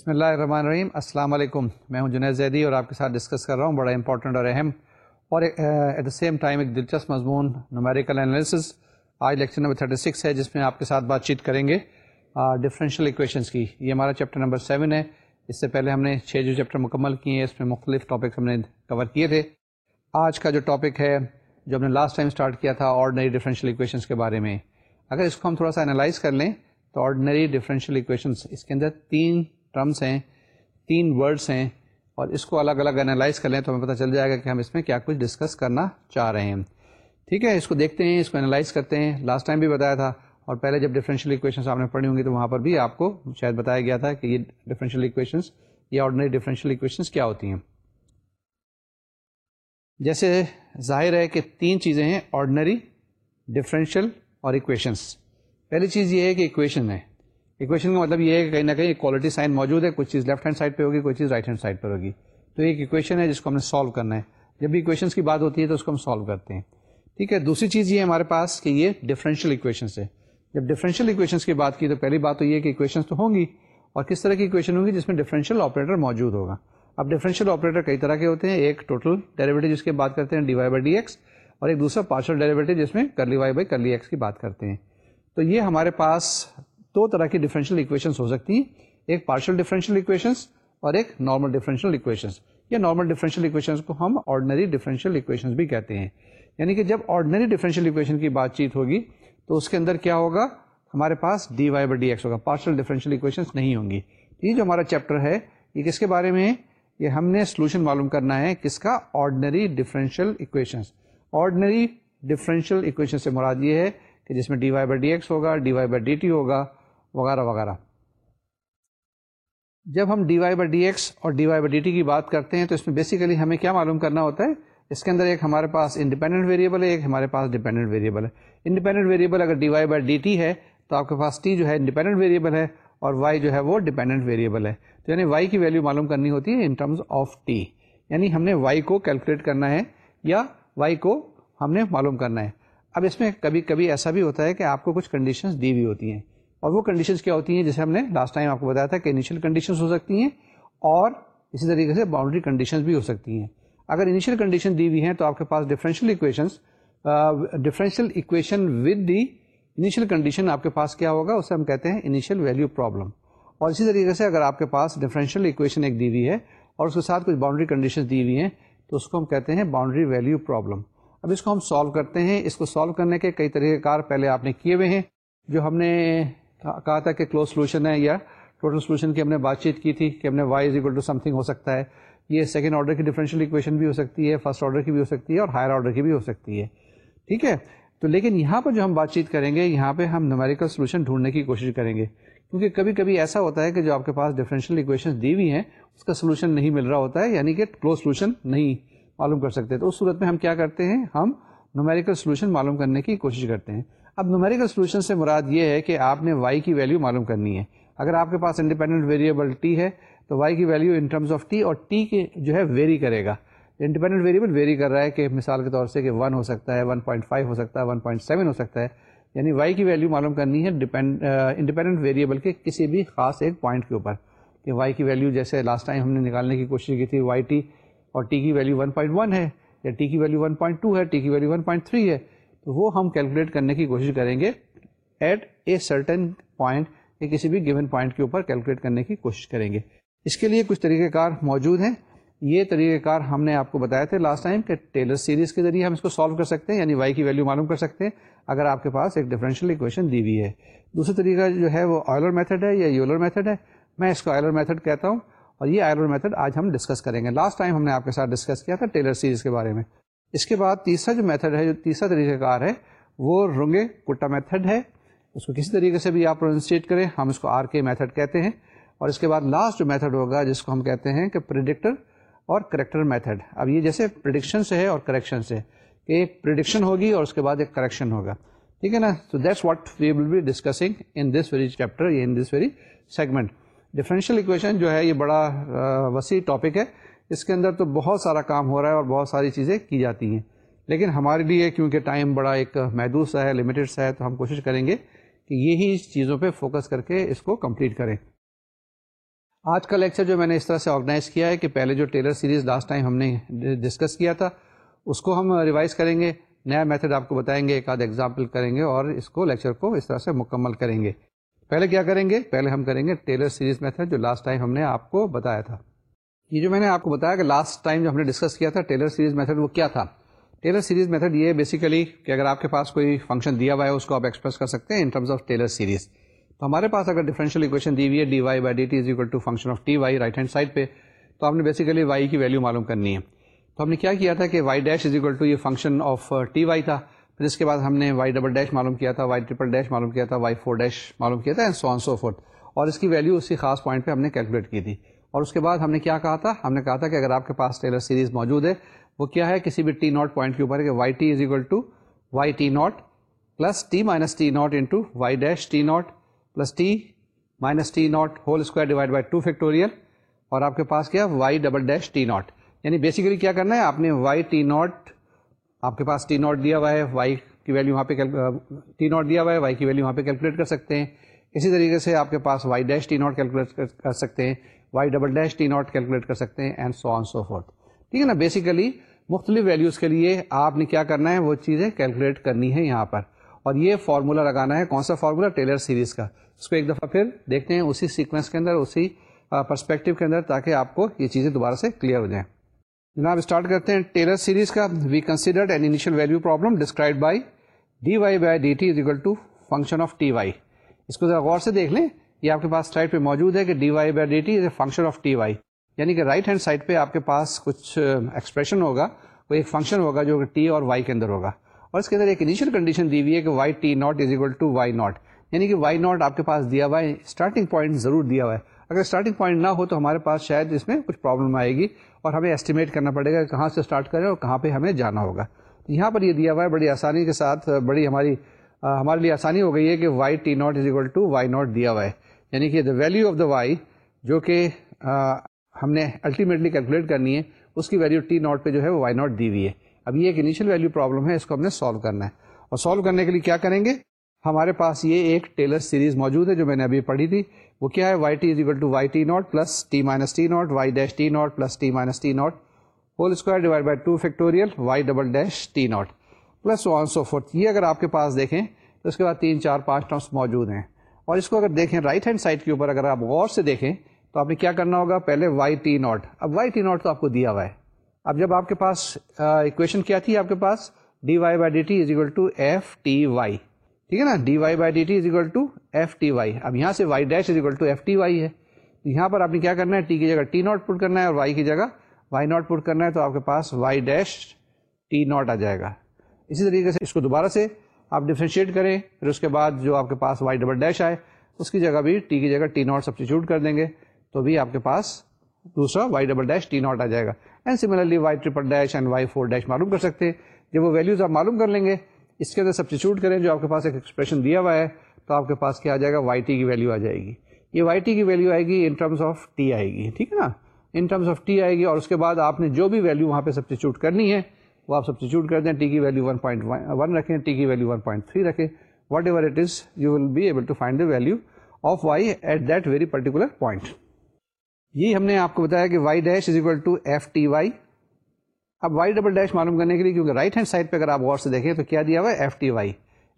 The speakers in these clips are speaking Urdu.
بسم اللہ الرحمن الرحیم۔ السلام علیکم۔ میں ہوں جنید زیدی اور آپ کے ساتھ ڈسکس کر رہا ہوں بڑا امپورٹنٹ اور اہم اور ایٹ دا سیم ٹائم ایک دلچسپ مضمون نومیریکل انالیسز آج لیکچر نمبر 36 ہے، جس میں آپ کے ساتھ بات چیت کریں گے ڈفرینشیل ایکویشنس کی۔ یہ ہمارا چیپٹر نمبر سیون ہے۔ اس سے پہلے ہم نے چھ جو چیپٹر مکمل کیے ہیں، اس میں مختلف ٹاپکس ہم نے کور کیے تھے۔ آج کا جو ٹاپک ہے، جو ہم نے لاسٹ ٹائم اسٹارٹ کیا تھا آرڈنری ڈفرینشیل ایکویشنس کے بارے میں۔ اگر اس کو ہم تھوڑا سا انالائز کر لیں، تو آرڈنری ڈفرینشیل ایکویشنس اس کے اندر تین ٹرمس ہیں، تین ورڈس ہیں، اور اس کو الگ الگ انالائز کر لیں تو ہمیں پتہ چل جائے گا کہ ہم اس میں کیا کچھ ڈسکس کرنا چاہ رہے ہیں۔ ٹھیک ہے، اس کو دیکھتے ہیں، اس کو انالائز کرتے ہیں۔ لاسٹ ٹائم بھی بتایا تھا، اور پہلے جب ڈفرینشیل اکویشنس آپ نے پڑھی ہوں گی تو وہاں پر بھی آپ کو شاید بتایا گیا تھا کہ یہ ڈفرینشیل اکویشنس یا آرڈنری ڈفرینشیل اکویشنس کیا ہوتی ہیں۔ جیسے ظاہر ہے کہ تین چیزیں ہیں آرڈنری ڈفرینشیل اور اکویشنس پہلی چیز یہ ہے کہ اکویشن ہے۔ اکویشن کا مطلب یہ ہے کہ کہیں نہ کہیں کوالٹی سائن موجود ہے کچھ چیز لیفٹ ہینڈ سائڈ پہ ہوگی، کوئی چیز رائٹ ہینڈ سائڈ پر ہوگی۔ تو ایک اکویشن ہے جس کو ہم نے سالو کرنا ہے۔ جب بھی اکویشنس کی بات ہوتی ہے تو اس کو ہم سالو کرتے ہیں۔ ٹھیک ہے، دوسری چیز یہ ہے ہمارے پاس کہ یہ ڈفرینشیل اکویشنس ہے۔ جب ڈفرینشیل اکویشنس کی بات کی تو پہلی بات تو یہ کہ اکویشنس تو ہوں گی۔ اور کس طرح کی اکویشن ہوگی جس میں ڈفرینشیل آپریٹر موجود ہوگا۔ اب ڈفرینشیل آپریٹر کئی طرح کے ہوتے ہیں۔ ایک ٹوٹل ڈیریویٹو جس کی بات کرتے ہیں d y by d x اور ایک دوسرا پارشل ڈیریویٹو جس میں curly y by curly x کی بات کرتے ہیں۔ تو یہ ہمارے پاس دو طرح کی ڈفرینشیل اکویشنس ہو سکتی ہیں۔ ایک پارشل ڈفرینشیل اکویشنس اور ایک نارمل ڈفرینشیل اکویشنس یا نارمل ڈفرینشیل اکویشنس کو ہم آرڈنری ڈفرینشیل اکویشنس بھی کہتے ہیں۔ یعنی کہ جب آرڈنری ڈفرینشیل اکویشن کی بات چیت ہوگی تو اس کے اندر کیا ہوگا؟ ہمارے پاس d y by d x ہوگا۔ پارشل ڈفرینشیل اکویشنس نہیں ہوں گی۔ یہ جو ہمارا چیپٹر ہے، یہ کس کے بارے میں ہے؟ یہ ہم نے سولوشن معلوم کرنا ہے کس کا؟ Ordinary differential equations ordinary differential equation سے مراد یہ ہے کہ جس میں d y by d x ہوگا d y by d t ہوگا۔ وغیرہ وغیرہ۔ جب ہم d y by d x اور d y by d t کی بات کرتے ہیں تو اس میں بیسیکلی ہمیں کیا معلوم کرنا ہوتا ہے؟ اس کے اندر ایک ہمارے پاس انڈیپینڈنٹ ویریبل ہے، ایک ہمارے پاس ڈیپینڈنٹ ویریبل ہے۔ انڈیپینڈنٹ ویریبل اگر d y by d t ہے تو آپ کے پاس ٹی جو ہے انڈیپینڈنٹ ویریبل ہے اور وائی جو ہے وہ ڈیپینڈنٹ ویریبل ہے۔ تو یعنی وائی کی ویلیو معلوم کرنی ہوتی ہے ان ٹرمز آف ٹی۔ یعنی ہم نے وائی کو کیلکولیٹ کرنا ہے یا وائی کو ہم نے معلوم کرنا ہے۔ اب اس میں کبھی کبھی ایسا بھی ہوتا ہے کہ آپ کو کچھ کنڈیشنز دی ہوئی ہوتی ہیں۔ اور وہ کنڈیشنز کیا ہوتی ہیں؟ جیسے ہم نے لاسٹ ٹائم آپ کو بتایا تھا کہ انیشیل کنڈیشنز ہو سکتی ہیں اور اسی طریقے سے باؤنڈری کنڈیشنز بھی ہو سکتی ہیں۔ اگر انیشیل کنڈیشن دی ہوئی ہیں تو آپ کے پاس differential equations differential equation with the initial condition آپ کے پاس کیا ہوگا؟ اسے ہم کہتے ہیں انیشیل ویلیو پرابلم اور اسی طریقے سے اگر آپ کے پاس ڈفرینشیل اکویشن ایک دی ہوئی ہے اور اس کے ساتھ کچھ باؤنڈری کنڈیشن دی ہوئی ہیں تو اس کو ہم کہتے ہیں باؤنڈری ویلیو پرابلم اب اس کو ہم سالو کرتے ہیں۔ اس کو سالو کرنے کے کئی طریقہ کار پہلے آپ نے کیے ہوئے ہیں جو ہم نے کہا تھا کہ کلوز سولوشن ہے یا ٹوٹل سولوشن کی ہم نے بات چیت کی تھی کہ ہم نے y is equal to something ہو سکتا ہے۔ یہ سیکنڈ آرڈر کی ڈفرینشیل اکویشن بھی ہو سکتی ہے فرسٹ آرڈر کی بھی ہو سکتی ہے اور ہائر آرڈر کی بھی ہو سکتی ہے۔ ٹھیک ہے؟ تو لیکن یہاں پر جو ہم بات چیت کریں گے، یہاں پہ ہم نومیریکل سولوشن ڈھونڈنے کی کوشش کریں گے۔ کیونکہ کبھی کبھی ایسا ہوتا ہے کہ جو آپ کے پاس ڈفرینشیل اکویشن دی ہوئی ہیں، اس کا سولوشن نہیں مل رہا ہوتا ہے یعنی کہ کلوز سولوشن نہیں معلوم کر سکتے۔ تو اس صورت میں ہم کیا کرتے ہیں؟ ہم نومیریکل سولوشن معلوم کرنے کی کوشش کرتے ہیں۔ اب نومیریکل سولوشن سے مراد یہ ہے کہ آپ نے وائی کی ویلیو معلوم کرنی ہے۔ اگر آپ کے پاس انڈیپینڈنٹ ویریبل ٹی ہے، تو وائی کی value in terms of t اور ٹی کے جو ہے ویری کرے گا۔ انڈیپینڈنٹ ویریبل ویری کر رہا ہے کہ مثال کے طور سے کہ ون ہو سکتا ہے ون پوائنٹ فائیو ہو سکتا ہے ون پوائنٹ سیون ہو سکتا ہے۔ یعنی وائی کی ویلیو معلوم کرنی ہے انڈیپینڈنٹ ویریبل کے کسی بھی خاص ایک پوائنٹ کے اوپر۔ کہ وائی کی ویلیو جیسے لاسٹ ٹائم ہم نے نکالنے کی کوشش کی تھی وائی ٹی اور ٹی کی ویلیو ون پوائنٹ ون ہے یا ٹی کی ویلیو ون پوائنٹ ٹو ہے ٹی کی ویلیو ون پوائنٹ تھری ہے۔ تو وہ ہم کیلکولیٹ کرنے کی کوشش کریں گے ایٹ اے سرٹن پوائنٹ یا کسی بھی گیون پوائنٹ کے اوپر کیلکولیٹ کرنے کی کوشش کریں گے۔ اس کے لیے کچھ طریقہ کار موجود ہیں۔ یہ طریقہ کار ہم نے آپ کو بتایا تھے لاسٹ ٹائم کہ ٹیلر سیریز کے ذریعے ہم اس کو سالو کر سکتے ہیں یعنی وائی کی ویلیو معلوم کر سکتے ہیں، اگر آپ کے پاس ایک ڈفرینشیل اکویشن دی ہوئی ہے۔ دوسرا طریقہ جو ہے وہ آئلر میتھڈ ہے یا یولر میتھڈ ہے۔ میں اس کو آئلر میتھڈ کہتا ہوں اور یہ آئلر میتھڈ آج ہم ڈسکس کریں گے۔ لاسٹ ٹائم ہم نے آپ کے ساتھ ڈسکس کیا تھا ٹیلر سیریز کے بارے میں۔ اس کے بعد تیسرا جو میتھڈ ہے، جو تیسرا طریقہ کار ہے، وہ رنگے کٹا میتھڈ ہے۔ اس کو کسی طریقے سے بھی آپ پروننسیٹ کریں، ہم اس کو آر کے میتھڈ کہتے ہیں۔ اور اس کے بعد لاسٹ جو میتھڈ ہوگا، جس کو ہم کہتے ہیں کہ پریڈکٹر اور کریکٹر میتھڈ اب یہ جیسے پرڈکشن سے ہے اور کریکشن سے۔ کہ ایک پرڈکشن ہوگی اور اس کے بعد ایک کریکشن ہوگا۔ ٹھیک ہے نا؟ تو that's what we will be discussing in this very chapter in this very segment differential equation جو ہے، یہ بڑا وسیع ٹاپک ہے۔ اس کے اندر تو بہت سارا کام ہو رہا ہے اور بہت ساری چیزیں کی جاتی ہیں۔ لیکن ہمارے لیے کیونکہ ٹائم بڑا ایک محدود سا ہے لمیٹڈ سا ہے، تو ہم کوشش کریں گے کہ یہی چیزوں پہ فوکس کر کے اس کو کمپلیٹ کریں۔ آج کا لیکچر جو میں نے اس طرح سے آرگنائز کیا ہے کہ پہلے جو ٹیلر سیریز لاسٹ ٹائم ہم نے ڈسکس کیا تھا، اس کو ہم ریوائز کریں گے، نیا میتھڈ آپ کو بتائیں گے، ایک آدھ ایگزامپل کریں گے اور اس کو لیکچر کو اس طرح سے مکمل کریں گے۔ پہلے کیا کریں گے؟ پہلے ہم کریں گے ٹیلر سیریز میتھڈ جو لاسٹ ٹائم ہم نے آپ کو بتایا تھا۔ یہ جو میں نے آپ کو بتایا کہ لاسٹ ٹائم جو ہم نے ڈسکس کیا تھا ٹیلر سیریز میتھڈ وہ کیا تھا؟ ٹیلر سیریز میتھڈ یہ بیسیکلی کہ اگر آپ کے پاس کوئی فنکشن دیا ہوا ہے اس کو آپ ایکسپریس کر سکتے ہیں in terms of Taylor series تو ہمارے پاس اگر ڈیفرنشیل اکویشن دی ہوئی ہے d y by d t is equal to function of t y right hand side پہ، تو آپ نے بیسیکلی وائی کی ویلیو معلوم کرنی ہے۔ تو ہم نے کیا کیا تھا کہ y dash is equal to یہ فنکشن آف ٹی وائی تھا۔ پھر اس کے بعد ہم نے وائی ڈبل ڈیش معلوم کیا تھا وائی ٹریپل ڈیش معلوم کیا تھا وائی فور ڈیش معلوم کیا تھا and so on so fourth اور اس کی ویلیو اسی خاص پوائنٹ پہ ہم نے کیلکولیٹ کی تھی۔ اور اس کے بعد ہم نے کیا کہا تھا؟ ہم نے کہا تھا کہ اگر آپ کے پاس ٹیلر سیریز موجود ہے، وہ کیا ہے؟ کسی بھی ٹی ناٹ پوائنٹ کے اوپر کہ y t is equal to y t not plus t minus t not into y dash t not plus t minus t not whole square divide by two factorial اور آپ کے پاس کیا y double dash t not یعنی بیسیکلی کیا کرنا ہے؟ آپ نے وائی ٹی ناٹ آپ کے پاس ٹی ناٹ دیا ہوا ہے وائی کی ویلیو وہاں پہ ٹی ناٹ دیا ہوا ہے وائی کی ویلیو وہاں پہ کیلکولیٹ کر سکتے ہیں۔ اسی طریقے سے آپ کے پاس y dash t not calculate کر سکتے ہیں۔ Y double dash t not calculate کر سکتے ہیں and so on so forth ٹھیک ہے نا؟ بیسیکلی مختلف ویلیوز کے لیے آپ نے کیا کرنا ہے؟ وہ چیزیں کیلکولیٹ کرنی ہے یہاں پر. اور یہ فارمولا لگانا ہے. کون سا فارمولا ٹیلر سیریز کا. اس کو ایک دفعہ پھر دیکھتے ہیں اسی سیکوینس کے اندر، اسی پرسپیکٹو کے اندر، تاکہ آپ کو یہ چیزیں دوبارہ سے کلیئر ہو جائیں. جناب اسٹارٹ کرتے ہیں ٹیلر سیریز کا. We considered an initial value problem described by d y by d t is equal to function of t y اس کو ذرا غور سے دیکھ لیں. یہ آپ کے پاس سائڈ پہ موجود ہے کہ d y by d t is a function of t y یعنی کہ رائٹ ہینڈ سائڈ پہ آپ کے پاس کچھ ایکسپریشن ہوگا کوئی ایک فنکشن ہوگا جو کہ ٹی اور وائی کے اندر ہوگا۔ اور اس کے اندر ایک انیشیل کنڈیشن دی ہوئی ہے کہ y t not is equal to y not یعنی کہ وائی ناٹ آپ کے پاس دیا ہوا ہے اسٹارٹنگ پوائنٹ ضرور دیا ہوا ہے۔ اگر اسٹارٹنگ پوائنٹ نہ ہو تو ہمارے پاس شاید اس میں کچھ پرابلم آئے گی اور ہمیں ایسٹیمیٹ کرنا پڑے گا کہ کہاں سے اسٹارٹ کریں اور کہاں پہ ہمیں جانا ہوگا۔ یہاں پر یہ دیا ہوا ہے بڑی آسانی کے ساتھ، بڑی ہماری ہمارے لیے آسانی ہو گئی ہے کہ y t not is equal to y not دیا ہوا ہے۔ یعنی کہ the value of the y جو کہ ہم نے الٹیمیٹلی کیلکولیٹ کرنی ہے، اس کی ویلیو ٹی ناٹ پہ جو ہے وہ وائی ناٹ دی ہوئی ہے۔ اب یہ ایک انیشیل ویلیو پرابلم ہے، اس کو ہم نے سالو کرنا ہے۔ اور سالو کرنے کے لیے کیا کریں گے؟ ہمارے پاس یہ ایک ٹیلر سیریز موجود ہے جو میں نے ابھی پڑھی تھی۔ وہ کیا ہے؟ Y t is equal to y t not plus t minus t not y dash t not plus t minus t not whole square divide by two factorial y double dash t not plus and so forth یہ اگر آپ کے پاس دیکھیں، تو اس کے بعد تین چار پانچ ٹرمس موجود ہیں۔ اور اس کو اگر دیکھیں رائٹ ہینڈ سائڈ کے اوپر اگر آپ غور سے دیکھیں، تو آپ نے کیا کرنا ہوگا؟ پہلے وائی ٹی ناٹ اب وائی ٹی ناٹ تو آپ کو دیا ہوا ہے۔ اب جب آپ کے پاس اکویشن کیا تھی آپ کے پاس؟ D y by d t is equal to f t y ٹھیک ہے نا؟ D y by d t is equal to f t y اب یہاں سے y dash is equal to f t y ہے۔ یہاں پر آپ نے کیا کرنا ہے؟ ٹی کی جگہ ٹی ناٹ پٹ کرنا ہے اور وائی کی جگہ وائی ناٹ پٹ کرنا ہے تو آپ کے پاس وائی ڈیش ٹی ناٹ آ جائے گا۔ اسی طریقے سے اس کو دوبارہ سے آپ ڈیفرینشیٹ کریں، پھر اس کے بعد جو آپ کے پاس وائی ڈبل ڈیش آئے، اس کی جگہ بھی ٹی کی جگہ ٹی ناٹ سبسٹیچیوٹ کر دیں گے، تو بھی آپ کے پاس دوسرا y double dash t not آ جائے گا۔ And similarly y triple dash and y four dash معلوم کر سکتے ہیں۔ جب وہ ویلیوز آپ معلوم کر لیں گے، اس کے اندر سبسٹیچیوٹ کریں، جو آپ کے پاس ایک ایکسپریشن دیا ہوا ہے، تو آپ کے پاس کیا آ جائے گا؟ وائی ٹی کی ویلیو آ جائے گی۔ یہ وائی ٹی کی ویلیو آئے گی ان ٹرمز آف ٹی آئے گی، ٹھیک ہے نا؟ ان ٹرمز آف ٹی آئے گی اور اس کے بعد آپ نے جو بھی ویلیو وہاں پہ سبسٹیچیوٹ کرنی ہے وہ آپ سبسٹیچیوٹ کر دیں ٹی کی ویلیو ون پوائنٹ ون رکھیں، ٹی کی ویلیو ون پوائنٹ تھری رکھیں۔ Whatever it is you will be able to find the value of y at that very particular point یہ ہم نے آپ کو بتایا کہ y dash is equal to f t y اب وائی ڈبل ڈیش معلوم کرنے کے لیے کیونکہ رائٹ ہینڈ سائڈ پہ اگر آپ غور سے دیکھیں تو کیا دیا ہوا ہے؟ F t y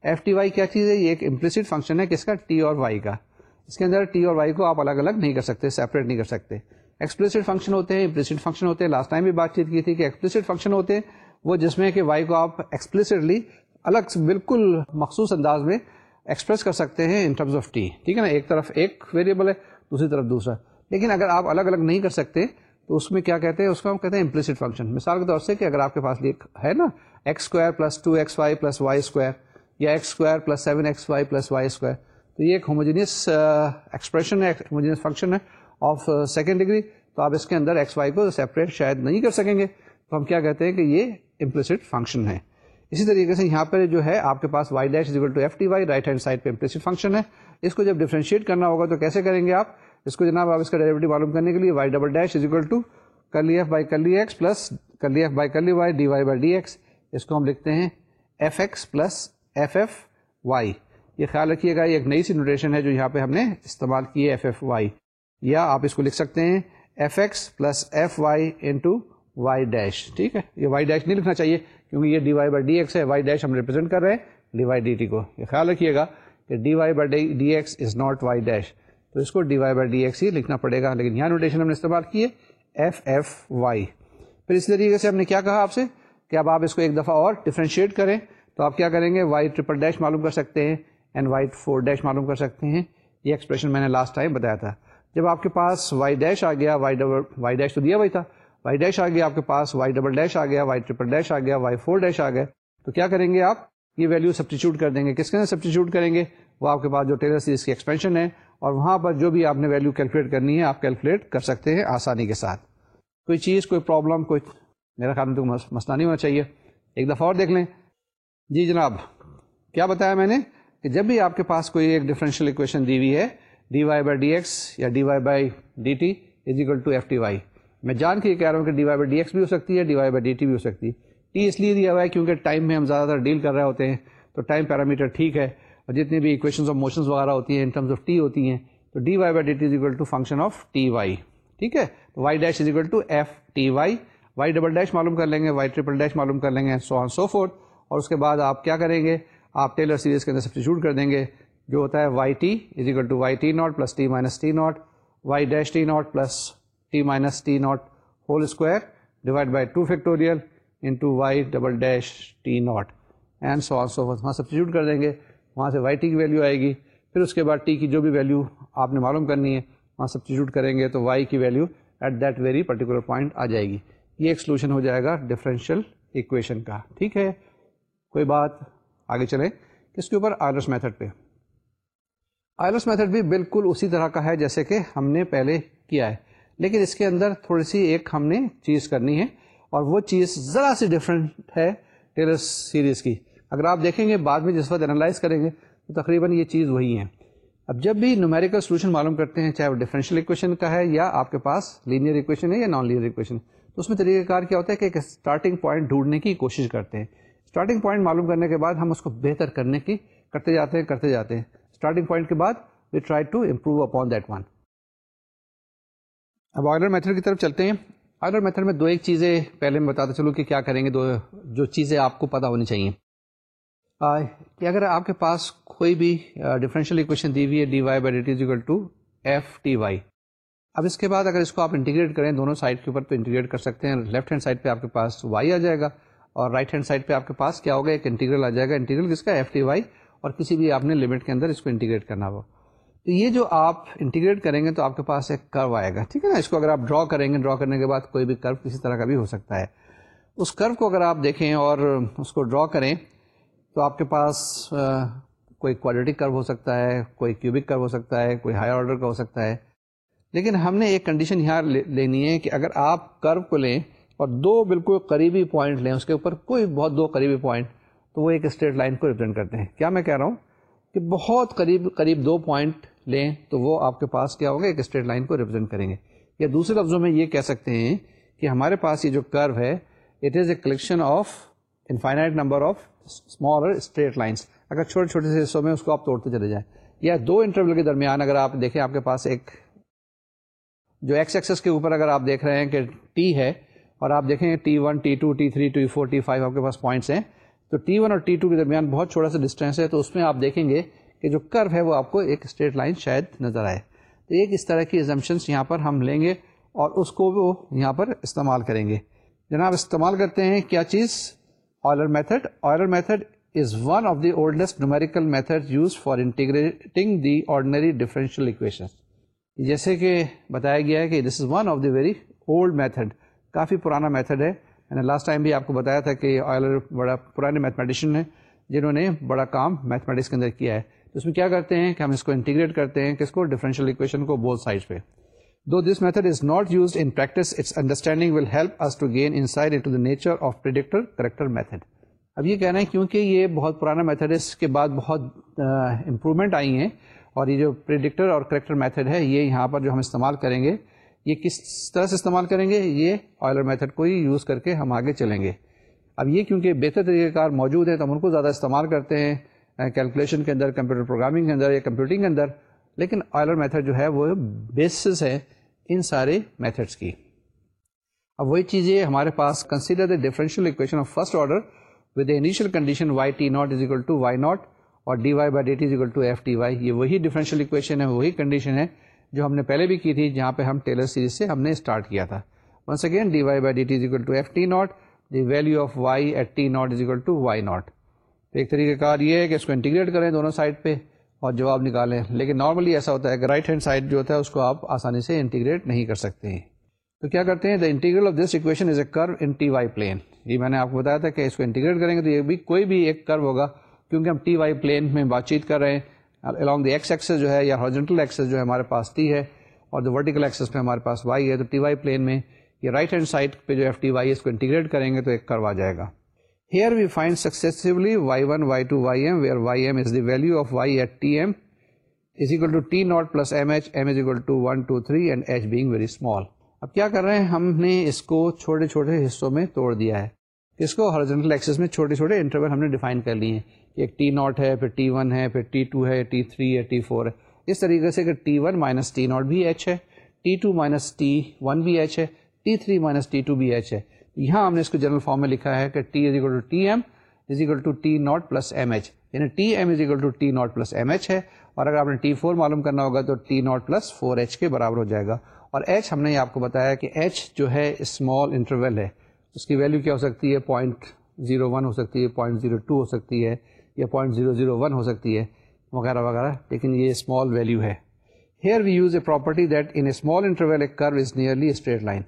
f t y کیا چیز ہے؟ یہ ایک امپلسٹ فنکشن ہے کس کا؟ ٹی اور وائی کا۔ اس کے اندر ٹی اور وائی کو آپ الگ الگ نہیں کر سکتے سیپریٹ نہیں کر سکتے۔ ایکسپلسڈ فنکشن ہوتے ہیں امپلسڈ فنکشن ہوتے ہیں۔ لاسٹ ٹائم بھی بات چیت کی تھی کہ ایکسپلسڈ فنکشن ہوتے ہیں۔ وہ جس میں کہ وائی کو آپ ایکسپلسڈلی الگ بالکل مخصوص انداز میں ایکسپریس کر سکتے ہیں ان ٹرمز آف ٹی ٹھیک ہے نا؟ ایک طرف ایک ویریبل ہے، دوسری طرف دوسرا۔ لیکن اگر آپ الگ الگ نہیں کر سکتے، تو اس میں کیا کہتے ہیں؟ اس کو ہم کہتے ہیں امپلسٹ فنکشن مثال کے طور سے کہ اگر آپ کے پاس ہے نا x square plus two x y plus y square یا x square plus seven x y plus y square تو یہ ایک ہوموجینس ایکسپریشن uh, ہے ہوموجینس فنکشن ہے آف سیکنڈ ڈگری تو آپ اس کے اندر ایکس وائی کو سیپریٹ شاید نہیں کر سکیں گے۔ تو ہم کیا کہتے ہیں کہ یہ امپلسٹ فنکشن ہے۔ اسی طریقے سے یہاں پہ جو ہے آپ کے پاس y dash to f t y right hand side پہ امپلسٹ فنکشن ہے۔ اس کو جب ڈیفرینشیٹ کرنا ہوگا تو کیسے کریں گے آپ؟ اس کو جناب آپ اس کا ڈیریویٹو معلوم کرنے کے لیے y double dash is equal to curly f by curly x plus curly f by curly y d y by d x اس کو ہم لکھتے ہیں f x plus f f y یہ خیال رکھیے گا، یہ ایک نئی سی نوٹیشن ہے جو یہاں پہ ہم نے استعمال کی ہے ایف ایف وائی یا آپ اس کو لکھ سکتے ہیں f x plus f y into y dash, ٹھیک ہے؟ یہ وائی ڈیش نہیں لکھنا چاہیے، کیونکہ یہ d y by d x ہے، وائی ڈیش ہم ریپرزینٹ کر رہے ہیں ڈی وائی ڈی ٹی کو۔ یہ خیال رکھیے گا کہ d y by d x is not y dash. تو اس کو d y by d x ہی لکھنا پڑے گا، لیکن یہاں نوٹیشن ہم نے استعمال کی ہے، ایف ایف وائی۔ پھر اس طریقے سے ہم نے کیا کہا آپ سے کہ اب آپ اس کو ایک دفعہ اور ڈفرینشیٹ کریں۔ تو آپ کیا کریں گے؟ وائی ٹریپل ڈیش معلوم کر سکتے ہیں اینڈ وائی فور ڈیش معلوم کر سکتے ہیں۔ یہ ایکسپریشن میں نے لاسٹ ٹائم بتایا تھا۔ جب آپ کے پاس وائی ڈیش آ گیا، وائی ڈبل وائی ڈیش تو دیا وہی تھا۔ وائی ڈیش آ گیا آپ کے پاس وائی ڈبل ڈیش آ گیا وائی ٹریپل ڈیش آ گیا وائی فور ڈیش آ گیا تو کیا کریں گے آپ؟ یہ ویلو سبسٹیچیوٹ کر دیں گے. کس کے اندر سبسٹیچیوٹ کریں گے؟ وہ آپ کے پاس جو ٹیلر سیریز کی ایکسپینشن ہے اور وہاں پر جو بھی آپ نے ویلو کیلکولیٹ کرنی ہے، آپ کیلکولیٹ کر سکتے ہیں آسانی کے ساتھ. کوئی چیز، کوئی پرابلم کوئی میرا خیال میں تو مسئلہ نہیں ہونا چاہیے. ایک دفعہ اور دیکھ لیں. جی جناب، کیا بتایا میں نے؟ کہ جب بھی آپ کے پاس کوئی ایک ڈفرینشیل اکویشن دی ہوئی ہے d y by d x یا d y by d t is equal to f t y میں جان کے یہ کہہ رہا ہوں کہ d y by d x بھی ہو سکتی ہے، d y by d t بھی ہو سکتی ہے۔ ٹی اس لیے دیا ہوا ہے کیونکہ ٹائم میں ہم زیادہ تر ڈیل کر رہے ہوتے ہیں، تو ٹائم پیرامیٹر ٹھیک ہے۔ اور جتنی بھی اکویشنز آف موشنز وغیرہ ہوتی ہیں ان ٹرمز آف ٹی ہوتی ہیں، تو d y by d t is equal to function of t y ٹھیک ہے؟ تو y dash is equal to f t y y double dash معلوم کر لیں گے وائی ٹریپل ڈیش معلوم کر لیں گے سو آن سو فور اور اس کے بعد آپ کیا کریں گے؟ آپ ٹیلر سیریز کے اندر سبسٹیچیوٹ کر دیں گے، جو ہوتا ہے y t is equal to y t not plus t minus t not y dash t not plus t minus t not whole square divide by two factorial into y double dash t not and so on so وہاں سبسٹیچیوٹ کر دیں گے. وہاں سے وائی ٹی کی ویلیو آئے گی. پھر اس کے بعد ٹی کی جو بھی ویلیو آپ نے معلوم کرنی ہے، وہاں سبسٹیچیوٹ کریں گے تو وائی کی value at that very particular point آ جائے گی. یہ ایک سولوشن ہو جائے گا ڈفرینشیل ایکویشن کا. ٹھیک ہے؟ کوئی بات؟ آگے چلیں. کس کے اوپر آئلس میتھڈ پہ. آئلس میتھڈ بھی بالکل اسی طرح کا ہے جیسے کہ ہم نے پہلے کیا ہے. لیکن اس کے اندر تھوڑی سی ایک ہم نے چیز کرنی ہے اور وہ چیز ذرا سی ڈفرینٹ ہے ٹیلس سیریز کی۔ اگر آپ دیکھیں گے بعد میں جس وقت انالائز کریں گے تو تقریباً یہ چیز وہی ہے۔ اب جب بھی نومیریکل سولوشن معلوم کرتے ہیں، چاہے وہ ڈفرینشیل اکویشن کا ہے یا آپ کے پاس لینئر اکویشن ہے یا نان لینئر اکویشن تو اس میں طریقہ کار کیا ہوتا ہے کہ ایک اسٹارٹنگ پوائنٹ ڈھونڈنے کی کوشش کرتے ہیں۔ اسٹارٹنگ پوائنٹ معلوم کرنے کے بعد ہم اس کو بہتر کرنے کی کرتے جاتے ہیں، کرتے جاتے ہیں۔ اسٹارٹنگ پوائنٹ کے بعد we try to improve upon that one اب آئلر میتھڈ کی طرف چلتے ہیں۔ آئلر میتھڈ میں دو ایک چیزیں پہلے میں بتاتے چلوں کہ کیا کریں گے، دو جو چیزیں آپ کو پتہ ہونی چاہیے۔ کہ اگر آپ کے پاس کوئی بھی ڈفرینشیل اکویشن دی ہوئی ہے، d y by d t to f t y. اب اس کے بعد اگر اس کو آپ انٹیگریٹ کریں، دونوں سائڈ کے اوپر تو انٹیگریٹ کر سکتے ہیں۔ لیفٹ ہینڈ سائڈ پہ آپ کے پاس وائی آ جائے گا اور رائٹ ہینڈ سائڈ پہ آپ کے پاس کیا ہوگا؟ ایک انٹیگرل آ جائے گا۔ انٹیگرل کس کا؟ F t y. اور کسی بھی آپ نے لمٹ کے اندر اس کو انٹیگریٹ کرنا ہو۔ تو یہ جو آپ انٹیگریٹ کریں گے تو آپ کے پاس ایک کرو آئے گا، ٹھیک ہے نا؟ اس کو اگر آپ ڈرا کریں گے ڈرا کرنے کے بعد کوئی بھی کرو کسی طرح کا بھی ہو سکتا ہے۔ اس کرو کو اگر آپ دیکھیں اور اس کو ڈرا کریں تو آپ کے پاس کوئی کوالٹی کرو ہو سکتا ہے، کوئی کیوبک کرو ہو سکتا ہے، کوئی ہائی آرڈر کا ہو سکتا ہے۔ لیکن ہم نے ایک کنڈیشن یہاں لینی ہے کہ اگر آپ کرو کو لیں اور دو بالکل قریبی پوائنٹ لیں، اس کے اوپر کوئی بہت دو قریبی پوائنٹ تو وہ ایک اسٹریٹ لائن کو ریپرزینٹ کرتے ہیں۔ کیا میں کہہ رہا ہوں؟ کہ بہت قریب قریب دو پوائنٹ لیں تو وہ آپ کے پاس کیا ہوگا؟ ایک اسٹریٹ لائن کو ریپرزینٹ کریں گے۔ یا دوسرے لفظوں میں یہ کہہ سکتے ہیں کہ ہمارے پاس یہ جو کرو ہے it is a collection of infinite number of small straight lines اگر چھوٹے چھوٹے سے حصوں میں اس کو آپ توڑتے چلے جائیں۔ یا دو انٹرول کے درمیان اگر آپ دیکھیں آپ کے پاس ایک جو ایکس ایکسس کے اوپر اگر آپ دیکھ رہے ہیں کہ ٹی ہے اور آپ دیکھیں گے t one t two t three t four t five آپ کے پاس پوائنٹس ہیں، تو ٹی ون اور ٹی ٹو کے درمیان بہت چھوٹا سا ڈسٹینس ہے، تو اس میں آپ دیکھیں گے کہ جو کرو ہے وہ آپ کو ایک اسٹریٹ لائن شاید نظر آئے۔ تو ایک اس طرح کی ایگزمشنس یہاں پر ہم لیں گے اور اس کو وہ یہاں پر استعمال کریں گے۔ جناب، استعمال کرتے ہیں کیا چیز؟ Euler method Euler method is one of the oldest numerical method use for integrating the ordinary differential equation جیسے کہ بتایا گیا ہے کہ this is one of the very old method کافی پرانا میتھڈ ہے۔ میں نے لاسٹ ٹائم بھی آپ کو بتایا تھا کہ آئلر بڑا پرانے میتھمیٹیشین ہیں جنہوں نے بڑا کام میتھمیٹکس کے اندر کیا ہے۔ تو اس میں کیا کرتے ہیں کہ ہم اس کو انٹیگریٹ کرتے ہیں کس کو ڈفرینشیل اکویشن کو بہت سائڈ پہ۔ Though this method is not use in practice its understanding will help to gain insight in nature of predictor corrector method اب یہ کہنا ہے کیونکہ یہ بہت پرانا میتھڈ ہے، اس کے بعد بہت امپرومنٹ آئی ہیں اور یہ جو پریڈکٹر اور کریکٹر میتھڈ ہے، یہ یہاں پر جو ہم استعمال کریں گے، یہ کس طرح سے استعمال کریں گے، یہ آئلر میتھڈ کو ہی یوز کر کے ہم آگے چلیں گے۔ اب یہ کیونکہ بہتر طریقہ کار موجود ہے تو ہم ان کو زیادہ استعمال کرتے ہیں۔ کیلکولیشن کے اندر کمپیوٹر پروگرامنگ کے اندر یا کمپیوٹنگ کے اندر، لیکن آئلر میتھڈ جو ہے وہ بیسس ہے ان سارے میتھڈس کی۔ اب وہی چیزیں ہمارے پاس consider the differential equation of first order with initial condition y t not is equal to y not اور d y by d t is equal to f t y یہ وہی ڈیفرنشیل اکویشن ہے، وہی کنڈیشن ہے جو ہم نے پہلے بھی کی تھی، جہاں پہ ہم ٹیلر سیریز سے ہم نے اسٹارٹ کیا تھا۔ Once again d y by d t is equal to f t not the value of y at t not is equal to y not تو ایک طریقہ کار یہ ہے کہ اس کو انٹیگریٹ کریں دونوں سائڈ پہ اور جواب نکالیں۔ لیکن نارملی ایسا ہوتا ہے کہ رائٹ ہینڈ سائڈ جو ہوتا ہے اس کو آپ آسانی سے انٹیگریٹ نہیں کر سکتے ہیں۔ تو کیا کرتے ہیں؟ The integral of this equation is a curve in t Y plane یہ میں نے آپ کو بتایا تھا کہ اس کو انٹیگریٹ کریں گے تو یہ بھی کوئی بھی ایک کرو ہوگا، کیونکہ ہم ٹی وائی پلین میں بات چیت کر رہے ہیں۔ الانگ دی ایکس ایکسس جو ہے یا ہارجنٹل ایکسس جو ہے ہمارے پاس ٹی ہے اور جو ورٹیکل ایکسس پہ ہمارے پاس وائی ہے، تو ٹی وائی پلین میں یہ رائٹ ہینڈ سائڈ پہ جو ایف ٹی وائی اس کو انٹیگریٹ کریں گے تو ایک کروا جائے گا۔ Here we find successively y one y two y m where y m is the value of y at t m is equal to t not plus m h m is equal to one two three and h being very small اب کیا کر رہے ہیں ہم نے اس کو چھوٹے چھوٹے حصوں میں توڑ دیا ہے اس کو ہارجنٹل ایکسس میں چھوٹے چھوٹے انٹرول ہم نے ڈیفائن کر لیے ہیں ایک ٹی ناٹ ہے پھر ٹی ون ہے پھر ٹی ٹو ہے ٹی تھری ہے ٹی فور ہے اس طریقے سے کہ t one minus t not بھی ایچ ہے t two minus t one بھی ایچ ہے t three minus t two بھی ایچ ہے یہاں ہم نے اس کو جنرل فارم میں لکھا ہے کہ t is equal to t m is equal to t not plus m h یعنی t m is equal to t not plus m h ہے اور اگر آپ نے ٹی فور معلوم کرنا ہوگا تو t not plus four h کے برابر ہو جائے گا اور ایچ ہم نے آپ کو بتایا کہ ایچ جو ہے اسمال انٹرول ہے۔ اس کی ویلو کیا ہو سکتی ہے؟ پوائنٹ زیرو ون ہو سکتی ہے پوائنٹ زیرو ٹو ہو سکتی ہے یا پوائنٹ زیرو زیرو ون ہو سکتی ہے، وغیرہ وغیرہ۔ لیکن یہ اسمال ویلو ہے۔ Here we use a property that in small interval a curve is nearly street line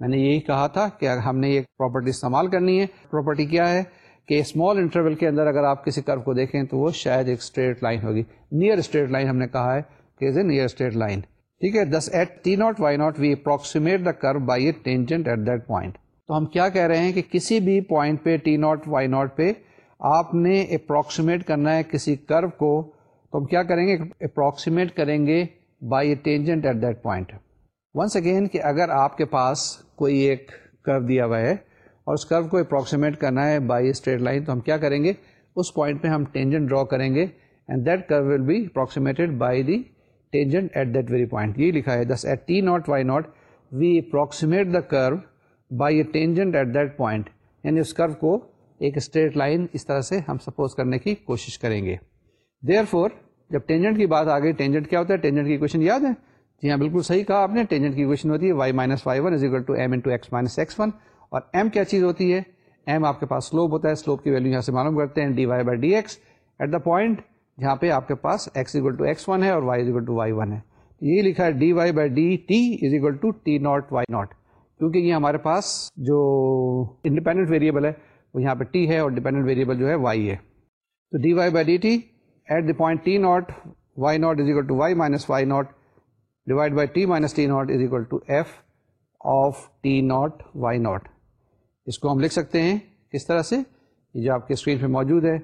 میں نے یہی کہا تھا کہ ہم نے یہ پراپرٹی استعمال کرنی ہے پراپرٹی کیا ہے کہ اسمال انٹرول کے اندر اگر آپ کسی کرو کو دیکھیں تو وہ شاید ایک اسٹریٹ لائن ہوگی۔ نیئر اسٹریٹ لائن ہم نے کہا ہے کہ is a near straight line ٹھیک ہے this at t not y not we approximate the curve by a tangent at that point تو ہم کیا کہہ رہے ہیں کہ کسی بھی پوائنٹ پہ ٹی ناٹ وائی ناٹ پہ آپ نے اپروکسیمیٹ کرنا ہے کسی کرو کو۔ تو ہم کیا کریں گے؟ اپروکسیمیٹ کریں گے by a tangent at that point once again کہ اگر آپ کے پاس کوئی ایک کرو دیا ہوا ہے اور اس کرو کو اپروکسیمیٹ کرنا ہے بائی اسٹریٹ لائن تو ہم کیا کریں گے؟ اس پوائنٹ پہ ہم ٹینجنٹ ڈرا کریں گے and that curve will be approximated by the tangent at that very point یہ لکھا ہے this at t not y not we approximate the curve by a tangent at that point یعنی اس کرو کو ایک اسٹریٹ لائن اس طرح سے ہم سپوز کرنے کی کوشش کریں گے. دیئر فور جب ٹینجنٹ کی بات آ گئی ٹینجنٹ کیا ہوتا ہے؟ ٹینجنٹ کی کوشچن یاد ہے؟ جی ہاں بالکل صحیح کہا آپ نے ٹینجنٹ کی کوشچن ہوتی ہے y minus y one is equal to m into x minus x one اور ایم کیا چیز ہوتی ہے؟ ایم آپ کے پاس سلوپ ہوتا ہے سلوپ کی ویلو یہاں سے معلوم کرتے ہیں d y by d x at the point جہاں پہ آپ کے پاس x equal to x one ہے اور y equal to y one ہے۔ یہ لکھا ہے d y by d t is equal to t not y not کیونکہ یہ ہمارے پاس جو انڈیپینڈنٹ ویریبل ہے، وہ یہاں پہ ٹی ہے اور ڈیپینڈنٹ ویریبل جو ہے وائی ہے۔ تو d y by d t at the point t not y not is equal to y minus y not divide by t minus t not is equal to f of t not y not اس کو ہم لکھ سکتے ہیں کس طرح سے یہ جو آپ کے اسکرین پہ موجود ہے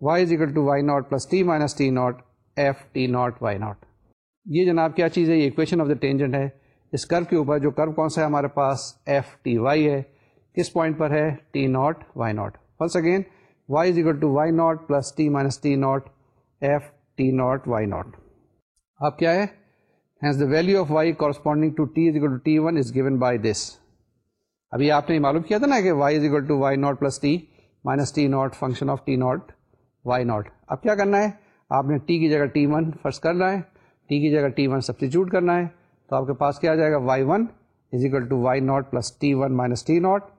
y is equal to y not plus t minus t not f t not y not یہ جناب کیا چیز ہے یہ اکویشن آف دا ٹینجنٹ ہے اس کرو کے اوپر جو کرو کون سا ہے ہمارے پاس ایف ٹی وائی ہے کس پوائنٹ پر ہے t not Y naught once again y is equal to Y not plus T minus T not f T not Y naught اب کیا ہے hence the value of Y corresponding to T is equal to T one is given by this ابھی آپ نے معلوم کیا تھا نا کہ y is equal to Y not plus T minus T naught function of t not Y naught اب کیا کرنا ہے؟ آپ نے ٹی کی جگہ ٹی ون فرسٹ کرنا ہے ٹی کی جگہ ٹی ون سبسٹیچیوٹ کرنا ہے، تو آپ کے پاس کیا آ جائے گا؟ Y one is equal to y naught plus t one minus t naught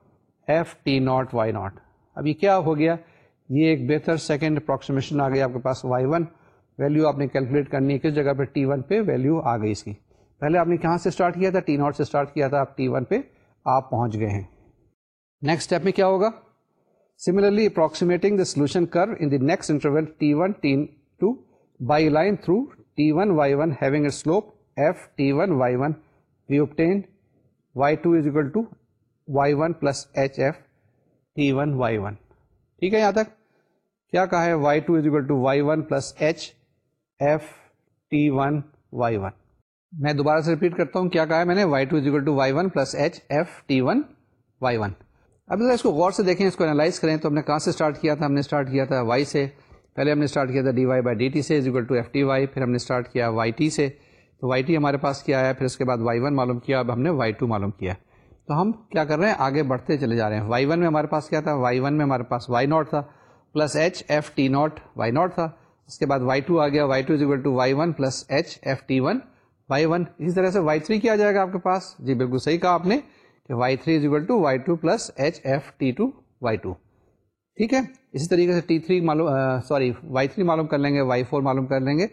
f t naught y naught اب یہ کیا ہو گیا؟ یہ ایک بہتر سیکنڈ اپروکسیمیشن آ گئی آپ کے پاس وائی ون ویلو آپ نے کیلکولیٹ کرنی ہے، کس جگہ پہ ٹی ون پہ ویلو آ گئی اس کی؟ پہلے آپ نے کہاں سے اسٹارٹ کیا تھا؟ ٹی ناٹ سے اسٹارٹ کیا تھا، آپ ٹی ون پہ آپ پہنچ گئے ہیں۔ نیکسٹ اسٹیپ میں کیا ہوگا؟ Similarly approximating the solution curve in the next interval t one t two by line through t one y one having a slope f t one y one we obtain y two is equal to y one plus h f t one y one ٹھیک ہے یہاں تک؟ کیا کہا ہے؟ Y two is equal to y one plus h f t one y one میں دوبارہ سے ریپیٹ کرتا ہوں کیا کہا ہے میں نے? Y two is equal to y one plus h f t one y one اب اس کو غور سے دیکھیں، اس کو انالائز کریں۔ تو ہم نے کہاں سے اسٹارٹ کیا تھا؟ ہم نے اسٹارٹ کیا تھا وائی سے۔ پہلے ہم نے اسٹارٹ کیا تھا d y by d t سے is equal to f t y پھر ہم نے اسٹارٹ کیا وائی ٹی سے۔ تو وائی ٹی ہمارے پاس کیا ہے پھر اس کے بعد وائی ون معلوم کیا، اب ہم نے وائی ٹو معلوم کیا۔ تو ہم کیا کر رہے ہیں؟ آگے بڑھتے چلے جا رہے ہیں۔ وائی ون میں ہمارے پاس کیا تھا؟ وائی ون میں ہمارے پاس وائی ناٹ تھا plus h f t naught y naught تھا۔ اس کے بعد وائی ٹو آ گیا. Y two is equal to y one plus h f t one y one اسی طرح سے وائی تھری کیا جائے گا آپ کے پاس؟ جی بالکل صحیح کہا آپ نے کہ y three is equal to y two plus h f t two y two ٹھیک ہے؟ اسی طریقے سے ٹی تھری معلوم سوری وائی تھری معلوم کر لیں گے وائی فور معلوم کر لیں گے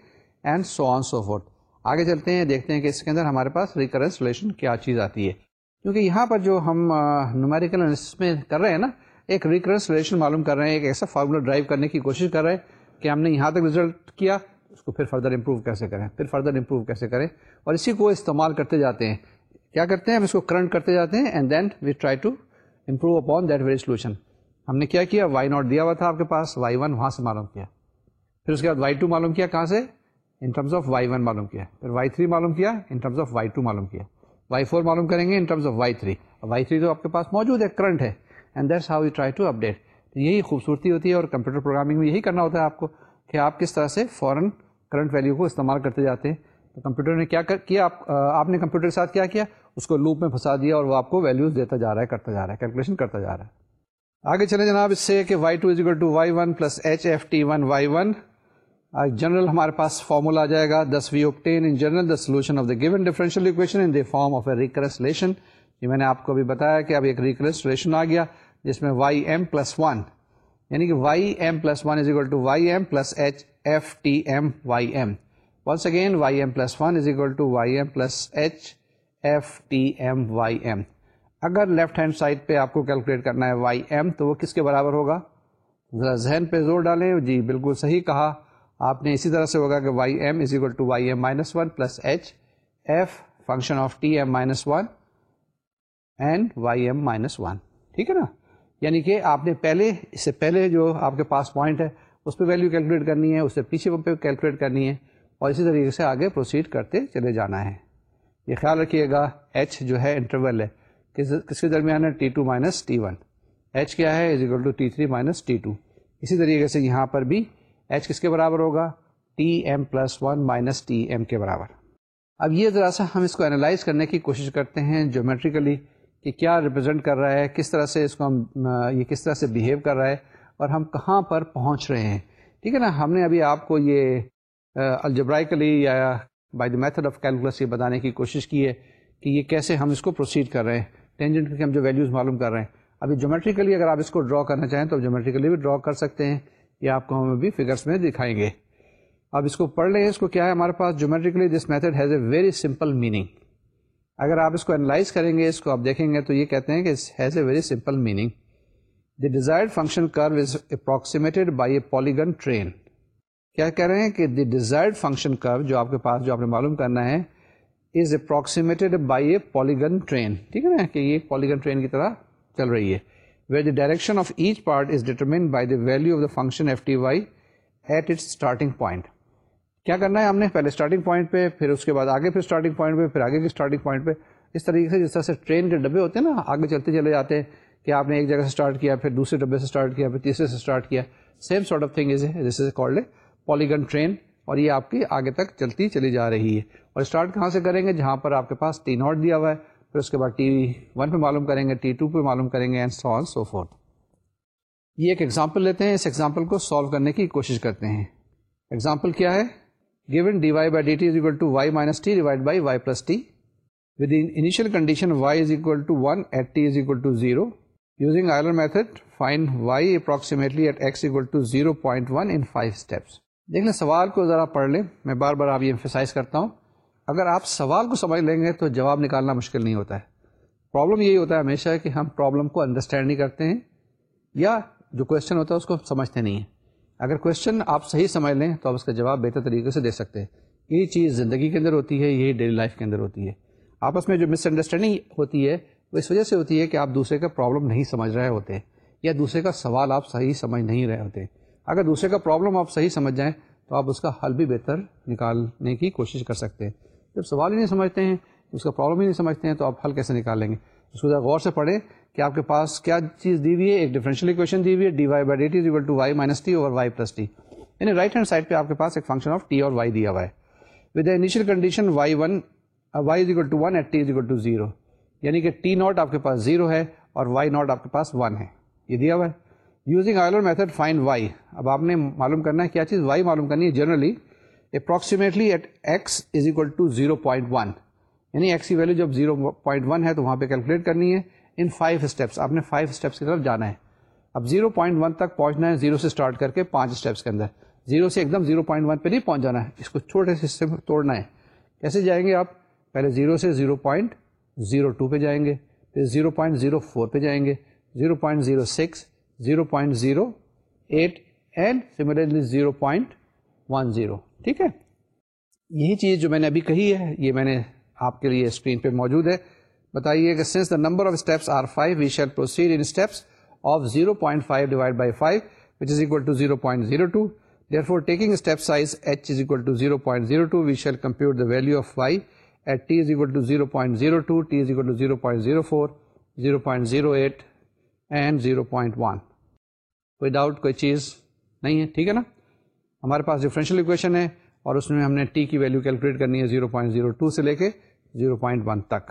and so on so forth آگے چلتے ہیں، دیکھتے ہیں کہ اس کے اندر ہمارے پاس ریکرنس ریلیشن کیا چیز آتی ہے. کیونکہ یہاں پر جو ہم نومیریکل میں کر رہے ہیں نا، ایک ریکرنس ریلیشن معلوم کر رہے ہیں، ایک ایسا فارمولا ڈرائیو کرنے کی کوشش کر رہے ہیں کہ ہم نے یہاں تک ریزلٹ کیا، اس کو پھر فردر امپروو کیسے کریں؟ پھر فردر امپروو کیسے کریں؟ اور اسی کو استعمال کرتے جاتے ہیں۔ کیا کرتے ہیں؟ ہم اس کو کرنٹ کرتے جاتے ہیں and then we try to improve upon that very solution ہم نے کیا کیا؟ وائی ناٹ دیا ہوا تھا آپ کے پاس وائی ون وہاں سے معلوم کیا۔ پھر اس کے بعد وائی ٹو معلوم کیا کہاں سے؟ In terms of y one معلوم کیا۔ پھر وائی تھری معلوم کیا in terms of y two معلوم کیا۔ وائی فور معلوم کریں گے in terms of y three y three تو آپ کے پاس موجود ہے کرنٹ ہے۔ And that's how you try to update یہی خوبصورتی ہوتی ہے اور کمپیوٹر پروگرامنگ میں یہی کرنا ہوتا ہے آپ کو کہ آپ کس طرح سے فوراً کرنٹ ویلیو کو استعمال کرتے جاتے ہیں۔ تو کمپیوٹر نے کیا کیا آپ نے کمپیوٹر کے ساتھ کیا کیا؟ اس کو لوپ میں پھنسا دیا اور وہ آپ کو ویلیوز دیتا جا رہا ہے، کرتا جا رہا ہے، کیلکولیشن کرتا جا رہا ہے۔ آگے چلے جناب، اس سے کہ y two is equal to y one plus h f t one y one general ہمارے پاس فارمولا آ جائے گا۔ This we obtain in general the solution of the given differential equation in the form of a recursion relation یہ میں نے آپ کو ابھی بتایا کہ اب ایک ریکرسلیشن آ گیا۔ جس میں وائی ایم پلس ون یعنی کہ y m plus one is equal to y m plus h f t m y m. Once again y m plus one is equal to y m plus h f t m y m. اگر لیفٹ ہینڈ سائڈ پہ آپ کو کیلکولیٹ کرنا ہے وائی ایم، تو وہ کس کے برابر ہوگا؟ ذرا ذہن پہ زور ڈالیں۔ جی بالکل صحیح کہا۔ آپ نے اسی طرح سے ہوگا کہ y m is equal to y m minus one plus h f function of t m minus one and y m minus one. ٹھیک ہے نا؟ یعنی کہ آپ نے پہلے، اس سے پہلے جو آپ کے پاس پوائنٹ ہے، اس پہ ویلیو کیلکولیٹ کرنی ہے، اس سے پیچھے پہ کیلکولیٹ کرنی ہے اور اسی طریقے سے آگے پروسیڈ کرتے چلے جانا ہے۔ یہ خیال رکھیے گا ایچ جو ہے انٹرول ہے، کس کے درمیان ہے؟ T two minus t one h کیا ہے؟ Is equal to t three minus t two اسی طریقے سے یہاں پر بھی ایچ کس کے برابر ہوگا؟ T m plus one minus t m کے برابر۔ اب یہ ذرا سا ہم اس کو انالائز کرنے کی کوشش کرتے ہیں جومیٹریکلی کہ کیا ریپرزینٹ کر رہا ہے، کس طرح سے اس کو ہم یہ کس طرح سے بیہیو کر رہا ہے اور ہم کہاں پر پہنچ رہے ہیں۔ ٹھیک ہے نا؟ ہم نے ابھی آپ کو یہ الجبرائکلی یا by the method of calculus یہ بتانے کی کوشش کی ہے کہ یہ کیسے ہم اس کو پروسیڈ کر رہے ہیں۔ ٹینجنٹ کے ہم جو ویلیوز معلوم کر رہے ہیں۔ ابھی جومیٹریکلی اگر آپ اس کو ڈرا کرنا چاہیں تو جومیٹریکلی بھی ڈرا کر سکتے ہیں۔ یہ آپ کو ہم ابھی فگرس میں دکھائیں گے۔ اب اس کو پڑھ لیں۔ اس کو کیا ہے ہمارے پاس؟ Geometrically this method has a very simple meaning اگر آپ اس کو انالائز کریں گے، اس کو آپ دیکھیں گے تو یہ کہتے ہیں کہ has a very simple meaning the desired function curve is approximated by a polygon train کیا کہہ رہے ہیں کہ دی ڈیزائرڈ فنکشن کرو جو آپ کے پاس، جو آپ نے معلوم کرنا ہے is approximated by a polygon train ٹھیک ہے نا؟ کہ یہ پالیگن ٹرین کی طرح چل رہی ہے۔ Where the direction of each part is determined by the value of the function f t y at its starting point کیا کرنا ہے؟ ہم نے پہلے اسٹارٹنگ پوائنٹ پہ، پھر اس کے بعد آگے پھر اسٹارٹنگ پوائنٹ پہ، پھر آگے کی اسٹارٹنگ پوائنٹ پہ۔ اس طریقے سے جس طرح سے ٹرین کے ڈبے ہوتے ہیں نا، آگے چلتے چلے جاتے ہیں کہ آپ نے ایک جگہ سے اسٹارٹ کیا، پھر دوسرے ڈبے سے اسٹارٹ کیا، پھر تیسرے سے اسٹارٹ کیا۔ Same sort of thing is this is called a polygon train اور یہ آپ کی آگے تک چلتی چلی جا رہی ہے۔ اور اسٹارٹ کہاں سے کریں گے؟ جہاں پر آپ کے پاس ٹی ناٹ دیا ہوا ہے، پھر اس کے بعد ٹی ون پہ معلوم کریں گے ٹی ٹو پہ معلوم کریں گے and so on so forth یہ ایک ایگزامپل لیتے ہیں، اس ایگزامپل کو سالو کرنے کی کوشش کرتے ہیں۔ ایگزامپل کیا ہے؟ Given d y by d t is equal to y minus t divide by y plus t with initial condition y is equal to one at t is equal to zero using Euler method find y approximately at x equal to zero point one in five steps دیکھ لیں سوال کو ذرا پڑھ لیں میں بار بار آپ یہ امفیسائز کرتا ہوں اگر آپ سوال کو سمجھ لیں گے تو جواب نکالنا مشکل نہیں ہوتا ہے پرابلم یہی ہوتا ہے ہمیشہ کہ ہم پرابلم کو انڈرسٹینڈ نہیں کرتے ہیں یا جو کوشچن ہوتا ہے اس کو سمجھتے نہیں ہیں اگر کوشچن آپ صحیح سمجھ لیں تو آپ اس کا جواب بہتر طریقے سے دے سکتے ہیں۔ یہی چیز زندگی کے اندر ہوتی ہے یہی ڈیلی لائف کے اندر ہوتی ہے۔ آپس میں جو مس انڈرسٹینڈنگ ہوتی ہے، وہ اس وجہ سے ہوتی ہے کہ آپ دوسرے کا پرابلم نہیں سمجھ رہے ہوتے یا دوسرے کا سوال آپ صحیح سمجھ نہیں رہے ہوتے اگر دوسرے کا پرابلم آپ صحیح سمجھ جائیں تو آپ اس کا حل بھی بہتر نکالنے کی کوشش کر سکتے ہیں۔ جب سوال ہی نہیں سمجھتے ہیں، اس کا پرابلم ہی نہیں سمجھتے ہیں، تو آپ حل کیسے نکال لیں گے؟ اس کو غور سے پڑھیں۔ کہ آپ کے پاس کیا چیز دی ہوئی ہے؟ ایک ڈیفرنشیل اکویشن دی ہوئی ہے d y by d t to y minus t اور وائی پلس ٹی یعنی رائٹ ہینڈ سائڈ پہ آپ کے پاس ایک فنکشن آف ٹی اور وائی دیا ہوا ہے۔ With initial condition y one y is equal to one at t is equal to zero یعنی کہ ٹی ناٹ آپ کے پاس زیرو ہے اور وائی ناٹ آپ کے پاس ون ہے۔ یہ دیا ہوا ہے۔ Using Euler method find y اب آپ نے معلوم کرنا ہے کیا چیز؟ وائی معلوم کرنی ہے۔ Generally approximately at x is equal to zero point one یعنی ایکس کی ویلو جب زیرو پوائنٹ ون ہے تو وہاں پہ کیلکولیٹ کرنی ہے۔ ان فائیو اسٹیپس آپ نے فائیو اسٹیپس کی طرف جانا ہے۔ اب زیرو پوائنٹ ون تک پہنچنا ہے زیرو سے اسٹارٹ کر کے پانچ اسٹیپس کے اندر۔ زیرو سے ایک دم زیرو پوائنٹ ون پہ نہیں پہنچ جانا ہے۔ اس کو چھوٹے سے حصے میں توڑنا ہے۔ کیسے جائیں گے آپ؟ پہلے زیرو سے زیرو پوائنٹ زیرو ٹو پہ جائیں گے، پھر زیرو پوائنٹ زیرو فور پہ جائیں گے zero point zero six zero point zero eight and similarly zero point one zero ٹھیک ہے؟ یہی چیز جو میں نے ابھی کہی ہے، یہ میں نے آپ کے لیے اسکرین پہ موجود ہے۔ بتائیے کہ since the number of steps are five we shall proceed in steps of zero point five divide by five which is equal to zero point zero two therefore taking step size h is equal to zero point zero two we shall compute the value of y at t is equal to zero point zero two t is equal to zero point zero four zero point zero eight and zero point one کوئی ڈاؤٹ کوئی چیز نہیں ہے ٹھیک ہے نا ہمارے پاس ڈفرینشیل اکویشن ہے اور اس میں ہم نے ٹی کی ویلو کیلکولیٹ کرنی ہے زیرو پوائنٹ زیرو ٹو سے لے کے زیرو پوائنٹ ون تک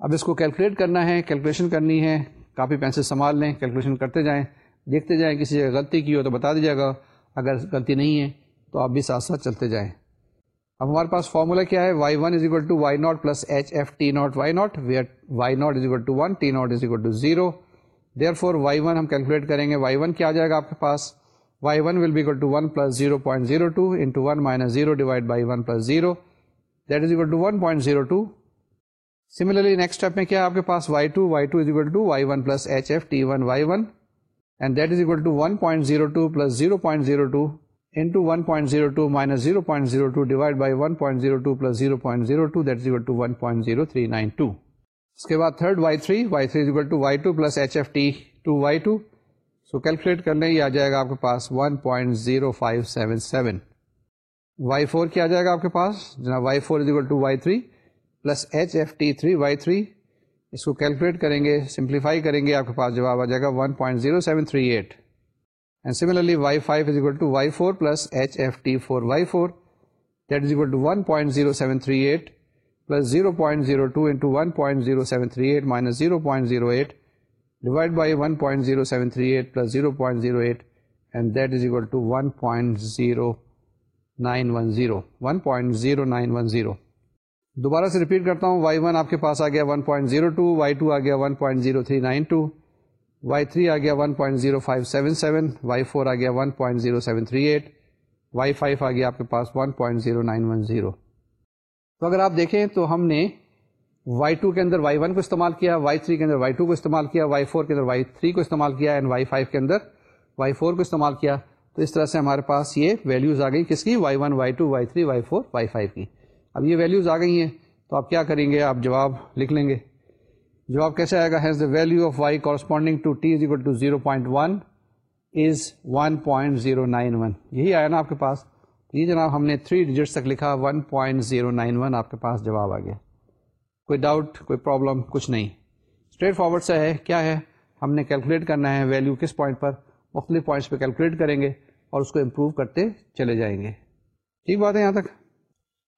اب اس کو کیلکولیٹ کرنا ہے، کیلکولیشن کرنی ہے، کاپی پینسل سنبھال لیں، کیلکولیشن کرتے جائیں، دیکھتے جائیں، کسی جگہ غلطی کی ہو تو بتا دیجیے گا، اگر غلطی نہیں ہے تو آپ بھی ساتھ ساتھ چلتے جائیں۔ اب ہمارے پاس فارمولا کیا ہے؟ Y one is equal to y naught plus h f t naught y naught y naught is equal to one t naught is equal to zero therefore y one ہم کیلکولیٹ کریں گے وائی ون کیا آ جائے گا آپ کے پاس؟ Y one will be equal to one plus zero point zero two into one minus zero divide by one plus zero that is equal to one point zero two similarly next step میں کیا آپ کے پاس y two y two is equal to y one plus h f t one y one and that is equal to one point zero two plus zero point zero two into one point zero two minus zero point zero two divide by one point zero two plus zero point zero two that is equal to one point zero three nine two اس کے بعد third y three y three is equal to y two plus h f t two y two so calculate کرنے یہ آ جائے گا آپ کے پاس one point zero five seven seven y four کیا آ جائے گا آپ کے پاس؟ جناب y four is equal to y three plus h f t three y three, اس کو کیلکولیٹ کریں گے، سمپلیفائی کریں گے، آپ کے پاس جواب آ جائے گا one point zero seven three eight. And similarly y five is equal to y four plus h f t four y four, that is equal to one point zero seven three eight plus zero point zero two into one point zero seven three eight minus zero point zero eight divide by one point zero seven three eight plus zero point zero eight and that is equal to one point zero nine one zero one point zero nine one zero دوبارہ سے ریپیٹ کرتا ہوں. وائی ون آپ کے پاس آ گیا one point zero two y two آ گیا one point zero three nine two y three آ گیا one point zero five seven seven y four آ گیا one point zero seven three eight y five آ گیا آپ کے پاس one point zero nine one zero تو اگر آپ دیکھیں تو ہم نے وائی ٹو کے اندر وائی ون کو استعمال کیا وائی تھری کے اندر وائی ٹو کو استعمال کیا وائی فور کے اندر وائی تھری کو استعمال کیا اینڈ وائی فائیو کے اندر وائی فور کو استعمال کیا. تو اس طرح سے ہمارے پاس یہ ویلیوز آ گئی کس کی? Y one y two y three y four y five کی. اب یہ ویلیوز آ گئی ہیں، تو آپ کیا کریں گے؟ آپ جواب لکھ لیں گے۔ جواب کیسے آئے گا؟ Has the value of y corresponding to t is equal to zero point one is one point zero nine one یہی آیا نا آپ کے پاس؟ یہ جناب، ہم نے تھری ڈیجٹس تک لکھا one point zero nine one آپ کے پاس جواب آ گیا۔ کوئی ڈاؤٹ کوئی پرابلم کچھ نہیں۔ اسٹریٹ فارورڈ سے ہے۔ کیا ہے؟ ہم نے کیلکولیٹ کرنا ہے ویلو کس پوائنٹ پر؟ مختلف پوائنٹس پہ کیلکولیٹ کریں گے اور اس کو امپروو کرتے چلے جائیں گے۔ ٹھیک بات ہے یہاں تک۔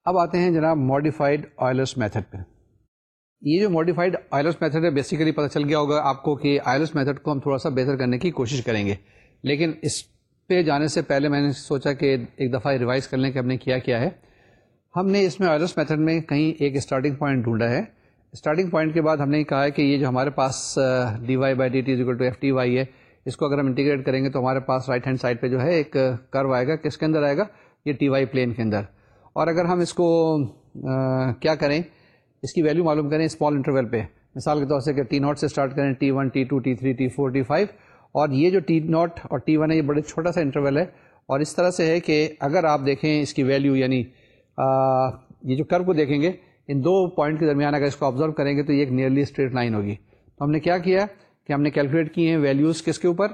اب آتے ہیں جناب ماڈیفائڈ آئلس میتھڈ پہ۔ یہ جو ماڈیفائڈ آئلس میتھڈ ہے بیسیکلی پتہ چل گیا ہوگا آپ کو کہ آئلس میتھڈ کو ہم تھوڑا سا بہتر کرنے کی کوشش کریں گے۔ لیکن اس پہ جانے سے پہلے میں نے سوچا کہ ایک دفعہ ریوائز کر لیں کہ ہم نے کیا کیا ہے۔ ہم نے اس میں آئلس میتھڈ میں کہیں ایک اسٹارٹنگ پوائنٹ ڈھونڈا ہے۔ اسٹارٹنگ پوائنٹ کے بعد ہم نے کہا ہے کہ یہ جو ہمارے پاس d y by d t to f t y ہے، اس کو اگر ہم انٹیگریٹ کریں گے تو ہمارے پاس رائٹ ہینڈ سائڈ پہ جو ہے ایک کرو آئے گا۔ کس کے اندر آئے گا؟ یہ ٹی وائی پلین کے اندر۔ اور اگر ہم اس کو کیا کریں، اس کی ویلیو معلوم کریں اسمال انٹرول پہ۔ مثال کے طور سے کہ ٹی ناٹ سے اسٹارٹ کریں t one t two t three t four t five اور یہ جو ٹی ناٹ اور ٹی ون ہے، یہ بڑے چھوٹا سا انٹرول ہے۔ اور اس طرح سے ہے کہ اگر آپ دیکھیں اس کی ویلیو یعنی یہ جو کرو کو دیکھیں گے، ان دو پوائنٹ کے درمیان اگر اس کو آبزرو کریں گے تو یہ ایک نیئرلی اسٹریٹ لائن ہوگی۔ تو ہم نے کیا کیا کہ ہم نے کیلکولیٹ کیے ہیں ویلیوز کس کے اوپر؟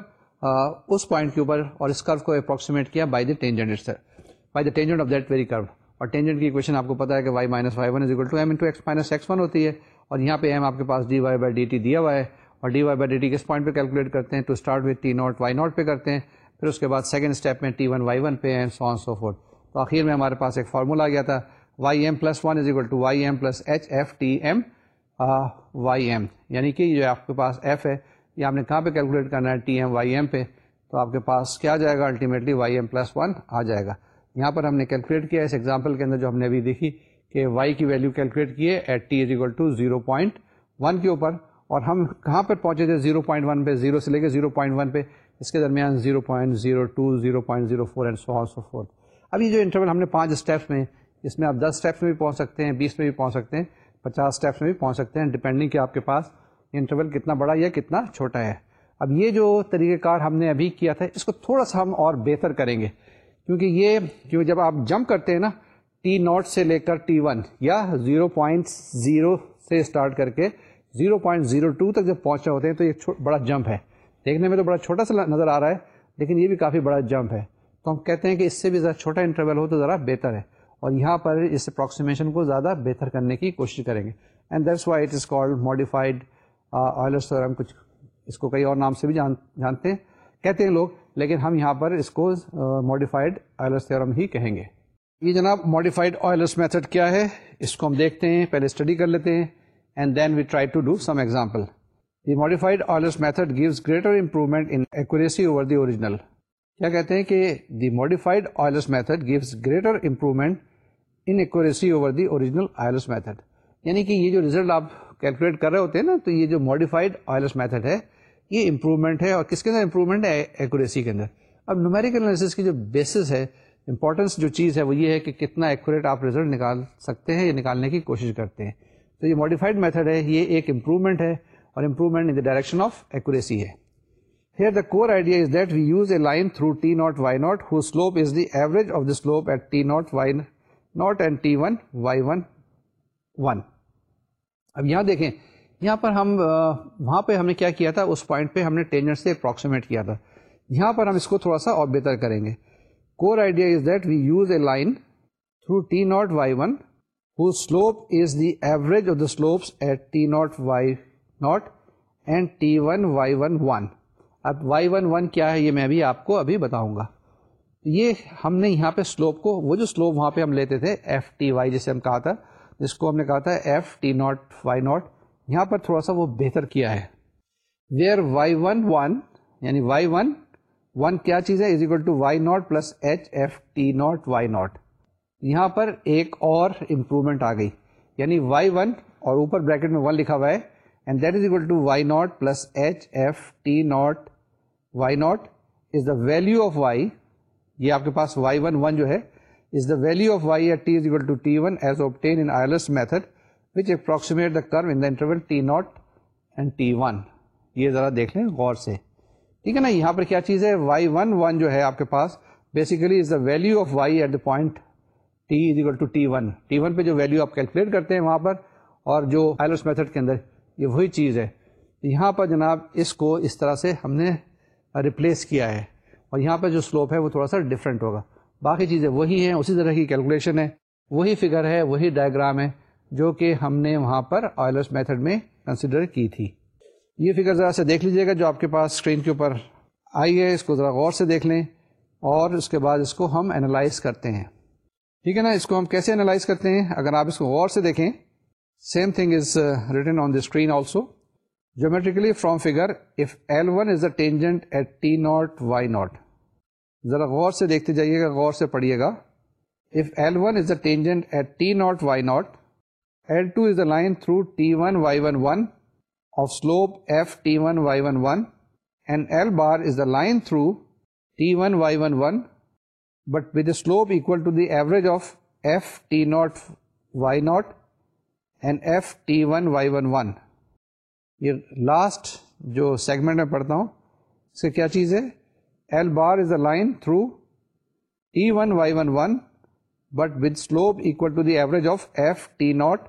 اس پوائنٹ کے اوپر۔ اور اس کرو کو اپروکسیمیٹ کیا by the tangent by the tangent of that very curve اور ٹینجنٹ کی کوشچن آپ کو پتا ہے کہ y minus y one is equal to m into x minus x one ہوتی ہے اور یہاں پہ ایم آپ کے پاس d y by d t دیا ہوا ہے اور d y by d t کس پوائنٹ پہ کیلکولیٹ کرتے ہیں؟ To start with t naught y naught پہ کرتے ہیں، پھر اس کے بعد سیکنڈ اسٹیپ میں ٹی ون وائی ون پہ and so on so forth تو آخر میں ہمارے پاس ایک فارمولا آ گیا تھا y m plus one is equal to y m plus h f t m y m یعنی کہ جو آپ کے پاس ایف ہے، یہ آپ نے کہاں پہ کیلکولیٹ کرنا ہے؟ ٹی ایم وائی ایم پہ. تو آپ کے پاس کیا جائے گا؟ Ultimately y m plus one آ جائے گا۔ یہاں پر ہم نے کیلکولیٹ کیا، اس ایگزامپل کے اندر جو ہم نے ابھی دیکھی کہ وائی کی ویلیو کیلکولیٹ کیے at t is equal to zero point one کے اوپر، اور ہم کہاں پر پہنچے تھے؟ زیرو پوائنٹ ون پہ زیرو سے لے کے زیرو پوائنٹ ون پہ، اس کے درمیان zero point zero two zero point zero four and so so forth اب یہ جو انٹرول ہم نے پانچ اسٹیپس میں، اس میں آپ دس اسٹیپس میں بھی پہنچ سکتے ہیں، بیس میں بھی پہنچ سکتے ہیں، پچاس اسٹیپس میں بھی پہنچ سکتے ہیں ڈپینڈنگ کہ آپ کے پاس انٹرول کتنا بڑا یا کتنا چھوٹا ہے۔ اب یہ جو طریقہ کار ہم نے ابھی کیا تھا، اس کو تھوڑا سا ہم اور بہتر کریں گے۔ کیونکہ یہ جو جب آپ جمپ کرتے ہیں نا، ٹی ناٹ سے لے کر ٹی ون یا زیرو پوائنٹ زیرو سے اسٹارٹ کر کے زیرو پوائنٹ زیرو ٹو تک جب پہنچ رہے ہوتے ہیں تو یہ بڑا جمپ ہے۔ دیکھنے میں تو بڑا چھوٹا سا نظر آ رہا ہے، لیکن یہ بھی کافی بڑا جمپ ہے۔ تو ہم کہتے ہیں کہ اس سے بھی ذرا چھوٹا انٹرول ہو تو ذرا بہتر ہے۔ اور یہاں پر اس اپروکسیمیشن کو زیادہ بہتر کرنے کی کوشش کریں گے۔ And that's why it is called modified Euler's ہم کچھ اس کو کئی اور نام سے بھی جان، جانتے ہیں۔ کہتے ہیں لوگ، لیکن ہم یہاں پر اس کو ماڈیفائڈ آئلس تھیورم ہی کہیں گے۔ یہ جناب ماڈیفائڈ آئلس میتھڈ کیا ہے؟ اس کو ہم دیکھتے ہیں، پہلے اسٹڈی کر لیتے ہیں and then we try to do some example the modified Euler's method gives greater improvement in accuracy over the original کیا کہتے ہیں کہ the modified Euler's method gives greater improvement in accuracy over the original Euler's method یعنی کہ یہ جو ریزلٹ آپ کیلکولیٹ کر رہے ہوتے ہیں نا، تو یہ جو ماڈیفائڈ آئلس میتھڈ ہے یہ امپرومنٹ ہے اور کس کے اندر امپرومنٹ ہے؟ ایکوریسی کے اندر۔ اب نومیریکل انالیسس کی جو بیسس ہے امپورٹنس جو چیز ہے، وہ یہ ہے کہ کتنا ایکوریٹ آپ ریزلٹ نکال سکتے ہیں یا نکالنے کی کوشش کرتے ہیں۔ تو یہ ماڈیفائڈ میتھڈ ہے، یہ ایک امپرومنٹ ہے اور improvement in the direction of accuracy ہے۔ Here the core idea is that we use a line through t naught y naught who slope is the average of the slope at t naught y naught and t one y one one اب یہاں دیکھیں یہاں پر ہم وہاں پہ ہم نے کیا کیا تھا؟ اس پوائنٹ پہ ہم نے ٹینجر سے اپروکسیمیٹ کیا تھا۔ یہاں پر ہم اس کو تھوڑا سا اور بہتر کریں گے۔ Core idea is that we use a line through t naught y one who slope is the average of the slopes at t naught y naught and t one y one one اب وائی ون ون کیا ہے یہ میں بھی آپ کو ابھی بتاؤں گا۔ یہ ہم نے یہاں پہ سلوپ کو، وہ جو سلوپ وہاں پہ ہم لیتے تھے ایف ٹی وائی جسے ہم کہا تھا، جس کو ہم نے کہا تھا f t naught y naught یہاں پر تھوڑا سا وہ بہتر کیا ہے۔ ویئر وائی ون ون یعنی وائی ون ون کیا چیز ہے؟ Is equal to y naught plus h f t naught y naught یہاں پر ایک اور امپرومنٹ آ گئی۔ یعنی وائی ون اور اوپر بریکٹ میں ون لکھا ہوا ہے۔ And that is equal to y naught plus h f t naught y naught is the value of y یہ آپ کے پاس وائی ون ون جو ہے is the value of y at t is equal to t one as obtain in Euler's method which approximate the curve in the interval t naught and t one یہ ذرا دیکھ لیں غور سے۔ ٹھیک ہے نا؟ یہاں پر کیا چیز ہے؟ وائی ون ون جو ہے آپ کے پاس basically is the value of y at the point t is equal to t one t one پہ جو ویلو آپ کیلکولیٹ کرتے ہیں وہاں پر، اور جو آئلس میتھڈ کے اندر، یہ وہی چیز ہے۔ یہاں پر جناب، اس کو اس طرح سے ہم نے ریپلیس کیا ہے۔ اور یہاں پہ جو سلوپ ہے، وہ تھوڑا سا ڈفرینٹ ہوگا۔ باقی چیزیں وہی ہیں، اسی طرح کی کیلکولیشن ہے۔ وہی فگر ہے، وہی ڈائگرام ہے۔ جو کہ ہم نے وہاں پر آئلس میتھڈ میں کنسیڈر کی تھی۔ یہ فگر ذرا سے دیکھ لیجیے گا جو آپ کے پاس اسکرین کے اوپر آئی ہے، اس کو ذرا غور سے دیکھ لیں اور اس کے بعد اس کو ہم اینالائز کرتے ہیں۔ ٹھیک ہے نا؟ اس کو ہم کیسے اینالائز کرتے ہیں؟ اگر آپ اس کو غور سے دیکھیں same thing is written on the screen also geometrically from figure if l one is the tangent at t naught y naught ذرا غور سے دیکھتے جائیے گا، غور سے پڑھیے گا۔ If l one is the tangent at t naught y naught l two is the line through t one y one one of slope f t one y one one and l bar is the line through t one y one one but with slope equal to the average of f t naught y naught and f t one y one one یہ لاسٹ جو سیگمنٹ میں پڑھتا ہوں، اس سے کیا چیز ہے؟ L bar is a line through t one y one one but with slope equal to the average of f t naught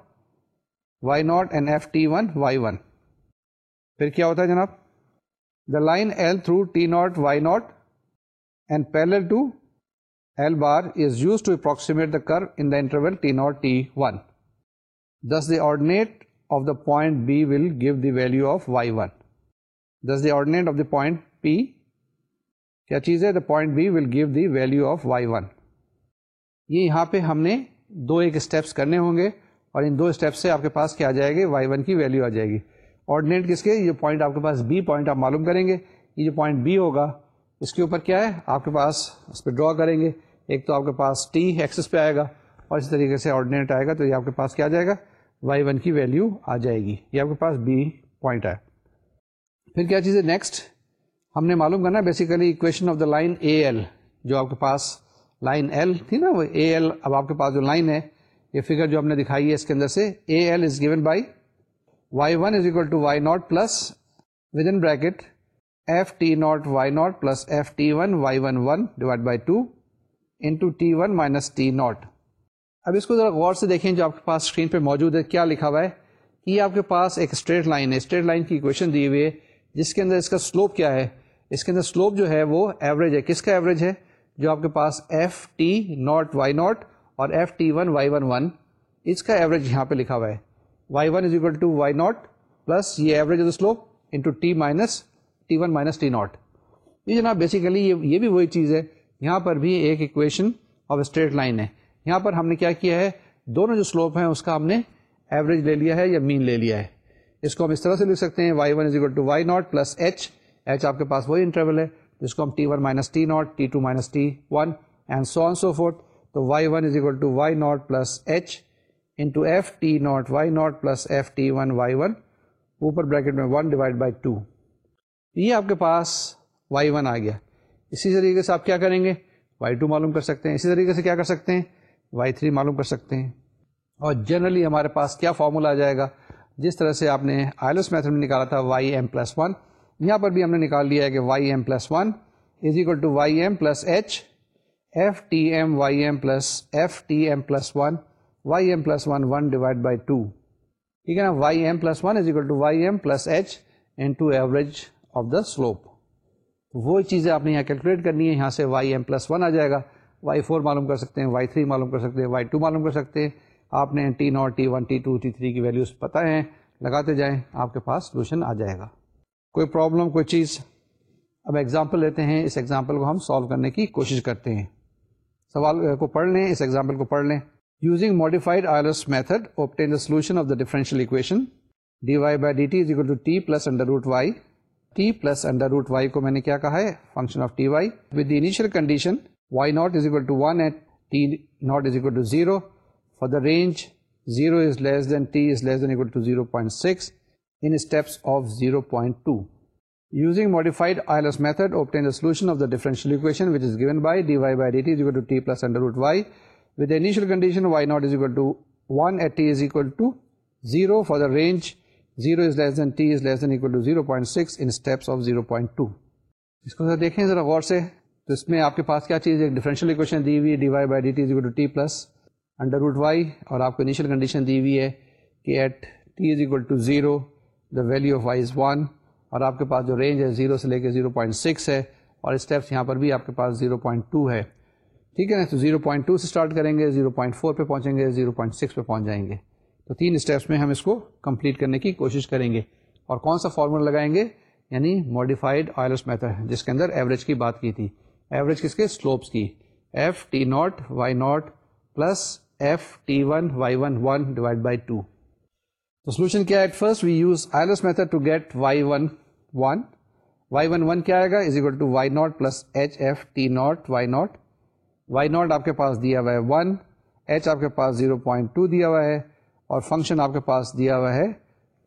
y naught and f t one y one. پھر کیا ہوتا ہے جناب؟ The line l through t naught y naught and parallel to l bar is use to approximate the curve in the interval t naught t one. This the ordinate of the point b will give the value of y one. This the ordinate of the point p. کیا چیز ہے؟ The point b will give the value of y one. یہ یہاں پہ ہم نے دو ایک اسٹیپس کرنے ہوں گے۔ اور ان دو اسٹیپ سے آپ کے پاس کیا آ جائے گی؟ وائی ون کی ویلو آ جائے گی۔ آرڈینیٹ کس کے؟ یہ پوائنٹ آپ کے پاس بی پوائنٹ آپ معلوم کریں گے۔ یہ جو پوائنٹ بی ہوگا، اس کے اوپر کیا ہے؟ آپ کے پاس اس پہ ڈرا کریں گے۔ ایک تو آپ کے پاس ٹی ایکسس پہ آئے گا اور اسی طریقے سے آرڈینیٹ آئے گا تو یہ آپ کے پاس کیا آ جائے گا؟ وائی ون کی ویلو آ جائے گی۔ یہ آپ کے پاس بی پوائنٹ ہے۔ پھر کیا چیز ہے نیکسٹ ہم نے معلوم کرنا basically equation of the line a l جو آپ کے پاس لائن ایل تھی نا، وہ اے ایل اب آپ کے پاس جو لائن ہے یہ فگر جو ہم نے دکھائی ہے اس کے اندر سے a l is given by y one is equal to y naught plus with in bracket f t naught y naught plus f t one y one one divide by two into t one minus t naught اب اس کو ذرا غور سے دیکھیں جو آپ کے پاس اسکرین پہ موجود ہے، کیا لکھا ہوا ہے؟ یہ آپ کے پاس ایک اسٹریٹ لائن ہے۔ اسٹریٹ لائن کی اکویشن دی ہوئی ہے، جس کے اندر اس کا سلوپ کیا ہے؟ اس کے اندر سلوپ جو ہے وہ ایوریج ہے۔ کس کا ایوریج ہے؟ جو آپ کے پاس f t naught y naught اور f t one y one one اس کا ایوریج یہاں پہ لکھا ہوا ہے۔ Y one is equal to y naught plus یہ average of slope into t minus t one minus t naught یہ جناب بیسیکلی یہ بھی وہی چیز ہے۔ یہاں پر بھی ایک اکویشن آف اسٹریٹ لائن ہے۔ یہاں پر ہم نے کیا کیا ہے؟ دونوں جو سلوپ ہیں اس کا ہم نے ایوریج لے لیا ہے یا مین لے لیا ہے۔ اس کو ہم اس طرح سے لکھ سکتے ہیں۔ Y one is equal to y naught plus h h آپ کے پاس وہی انٹرول ہے جس کو ہم t one minus t naught t two minus t one and so on so forth تو y one is equal to y naught plus h into f t naught y naught plus f t one y one اوپر بریکٹ میں ون ڈیوائڈ بائی ٹو یہ آپ کے پاس وائی ون آ گیا. اسی طریقے سے آپ کیا کریں گے؟ وائی ٹو معلوم کر سکتے ہیں. اسی طریقے سے کیا کر سکتے ہیں؟ وائی تھری معلوم کر سکتے ہیں. اور جنرلی ہمارے پاس کیا فارمولا آ جائے گا؟ جس طرح سے آپ نے آئلس میتھڈ میں نکالا تھا وائی ایم پلس ون یہاں پر بھی ہم نے نکال لیا ہے کہ y m plus one is equal to y m plus h f t m y m plus f t m plus one y m plus one one divide by two ٹھیک ہے نا y m plus one is equal to y m plus h into average of the slope وہ چیزیں آپ نے یہاں کیلکولیٹ کرنی ہے یہاں سے وائی ایم پلس ون آ جائے گا۔ وائی فور معلوم کر سکتے ہیں وائی تھری معلوم کر سکتے ہیں وائی ٹو معلوم کر سکتے ہیں۔ آپ نے t naught t one t two t three کی ویلیوز پتہ ہیں، لگاتے جائیں آپ کے پاس سولوشن آ جائے گا۔ کوئی پرابلم کوئی چیز؟ اب ایگزامپل لیتے ہیں۔ اس ایگزامپل کو ہم سالو کرنے کی کوشش کرتے ہیں۔ سوال کو پڑھ لیں، اس ایگزامپل کو پڑھ لیں. Using modified Euler's method obtain the solution of the differential equation D Y by D T is equal to T plus under root Y T plus under root Y کو میں نے کیا کہا ہے? Function of T Y with the initial condition Y naught is equal to one at T naught is equal to zero for the range zero is less than T is less than equal to zero point six in steps of zero point two Using modified Euler's method, obtain the solution of the differential equation which is given by dy by dt is equal to t plus under root y with the initial condition y naught is equal to 1 at t is equal to 0 for the range 0 is less than t is less than equal to 0.6 in steps of 0.2 اس کو دیکھیں ذرا غور سے تو اس میں آپ کے پاس کیا چیز ایک ڈیفرنشیل اکویشن دی ہوئی ہے D Y by D T is equal to T plus under root Y اور آپ کو انیشیل کنڈیشن دی ہوئی ہے کہ at T is equal to zero the value of Y is one اور آپ کے پاس جو رینج ہے زیرو سے لے کے زیرو پوائنٹ سکس ہے اور اسٹیپس یہاں پر بھی آپ کے پاس زیرو پوائنٹ ٹو ہے۔ ٹھیک ہے؟ نا تو زیرو پوائنٹ ٹو سے اسٹارٹ کریں گے زیرو پوائنٹ فور پہ پہنچیں گے زیرو پوائنٹ سکس پہ پہنچ جائیں گے۔ تو تین اسٹیپس میں ہم اس کو کمپلیٹ کرنے کی کوشش کریں گے۔ اور کون سا فارمولا لگائیں گے؟ یعنی ماڈیفائڈ آئلس میتھڈ جس کے اندر ایوریج کی بات کی تھی۔ ایوریج کس کے؟ سلوپس کی۔ F T naught Y naught plus F T one Y one one divide by two تو سولوشن کیا at first we use Euler's method to get Y one one Y one one کیا آئے گا is equal to Y naught plus H F T naught Y naught Y naught آپ کے پاس دیا ہوا ہے ون ایچ آپ کے پاس زیرو پوائنٹ ٹو دیا ہوا ہے اور فنکشن آپ کے پاس دیا ہوا ہے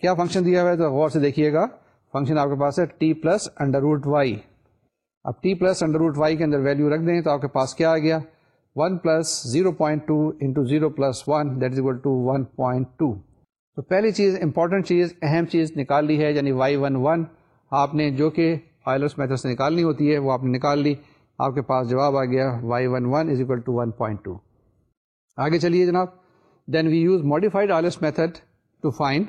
کیا فنکشن دیا ہوا ہے تو غور سے دیکھیے گا فنکشن آپ کے پاس ہے T plus under root Y اب T plus under root Y کے اندر ویلو رکھ دیں تو آپ کے پاس کیا آ گیا one plus zero point two into zero plus one that is equal to one point two تو پہلی چیز امپورٹنٹ چیز، اہم چیز نکال لی ہے یعنی وائی ون ون آپ نے جو کہ آئلس میتھڈ سے نکالنی ہوتی ہے، وہ آپ نے نکال لی۔ آپ کے پاس جواب آ گیا Y one one is equal to one point two آگے چلیے جناب۔ Then we use modified Euler's method to find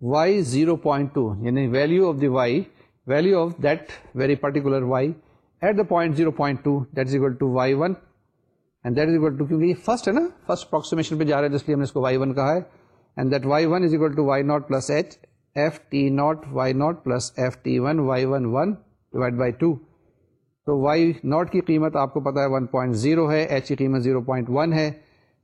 Y zero point two یعنی value of the Y value of that very particular Y at the point zero point two that is equal to Y one and that is equal to کیونکہ یہ فرسٹ ہے نا فرسٹ اپروکسیمیشن پہ جا رہے ہیں جس لیے ہم نے اس کو وائی ون کہا ہے۔ And that Y one is equal to Y naught plus H F T naught Y naught plus F T one Y one one divide by two تو وائی ناٹ کی قیمت آپ کو پتا ہے 1.0 پوائنٹ زیرو ہے ایچ کی قیمت 0.1 پوائنٹ ون ہے.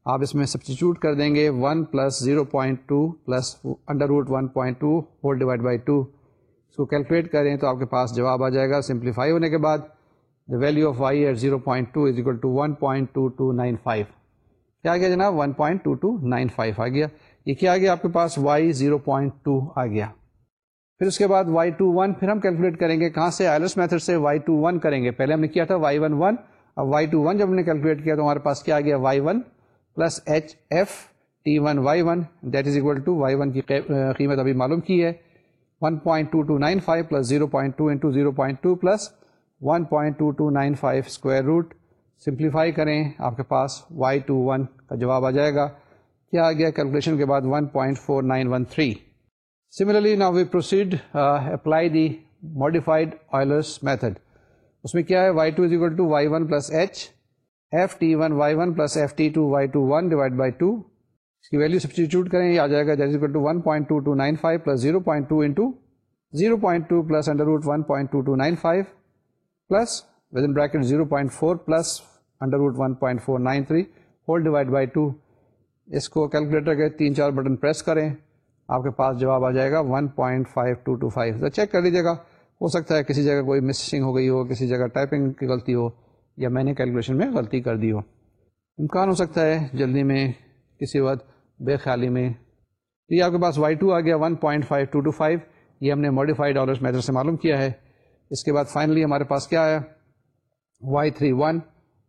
آپ اس میں سبسٹیچیوٹ کر دیں گے 1 plus zero point two plus under root one point two whole divide by two اس کو کیلکولیٹ کریں تو آپ کے پاس جواب آ جائے گا سمپلیفائی ہونے کے بعد. The value of Y at zero point two is equal to one point two two nine five کیا گیا جناب؟ One point two two nine five آ گیا. یہ کیا آ گیا؟ آپ کے پاس وائی زیرو پوائنٹ ٹو آ گیا۔ پھر اس کے بعد وائی ٹو ون پھر ہم کیلکولیٹ کریں گے کہاں سے؟ آئلس میتھڈ سے وائی ٹو ون کریں گے۔ پہلے ہم نے کیا تھا؟ وائی ون ون اب وائی ٹو ون جب ہم نے کیلکولیٹ کیا تو ہمارے پاس کیا آ گیا؟ Y one plus H F T one Y one that is equal to Y one کی قیمت ابھی معلوم کی ہے۔ One point two two nine five plus zero point two into zero point two plus one point two two nine five square root simplify کریں، آپ کے پاس وائی ٹو ون کا جواب آ جائے گا۔ کیا آ گیا کیلکولیشن کے بعد one point four nine one three similarly نا we proceed apply the modified Euler's method اس میں کیا ہے؟ Y two is equal to Y one plus H F T one Y one plus F T two Y two one divide by two اس کی ویلو سبسٹیچیوٹ کریں، یہ آ جائے گا that is equal to one point two two nine five plus zero point two into zero point two plus under root one point two two nine five plus with in bracket zero point four plus under root one point four nine three whole divide by two اس کو کیلکولیٹر کے تین چار بٹن پریس کریں، آپ کے پاس جواب آ جائے گا one point five two two five check کر لیجیے گا۔ ہو سکتا ہے کسی جگہ کوئی مسنگ ہو گئی ہو، کسی جگہ ٹائپنگ کی غلطی ہو، یا میں نے کیلکولیشن میں غلطی کر دی ہو۔ امکان ہو سکتا ہے جلدی میں، کسی وقت، بے خیالی میں۔ یہ آپ کے پاس وائی ٹو آ گیا one point five two two five یہ ہم نے ماڈیفائڈ آرڈر میتھڈ سے معلوم کیا ہے۔ اس کے بعد فائنلی ہمارے پاس کیا آیا؟ Y three one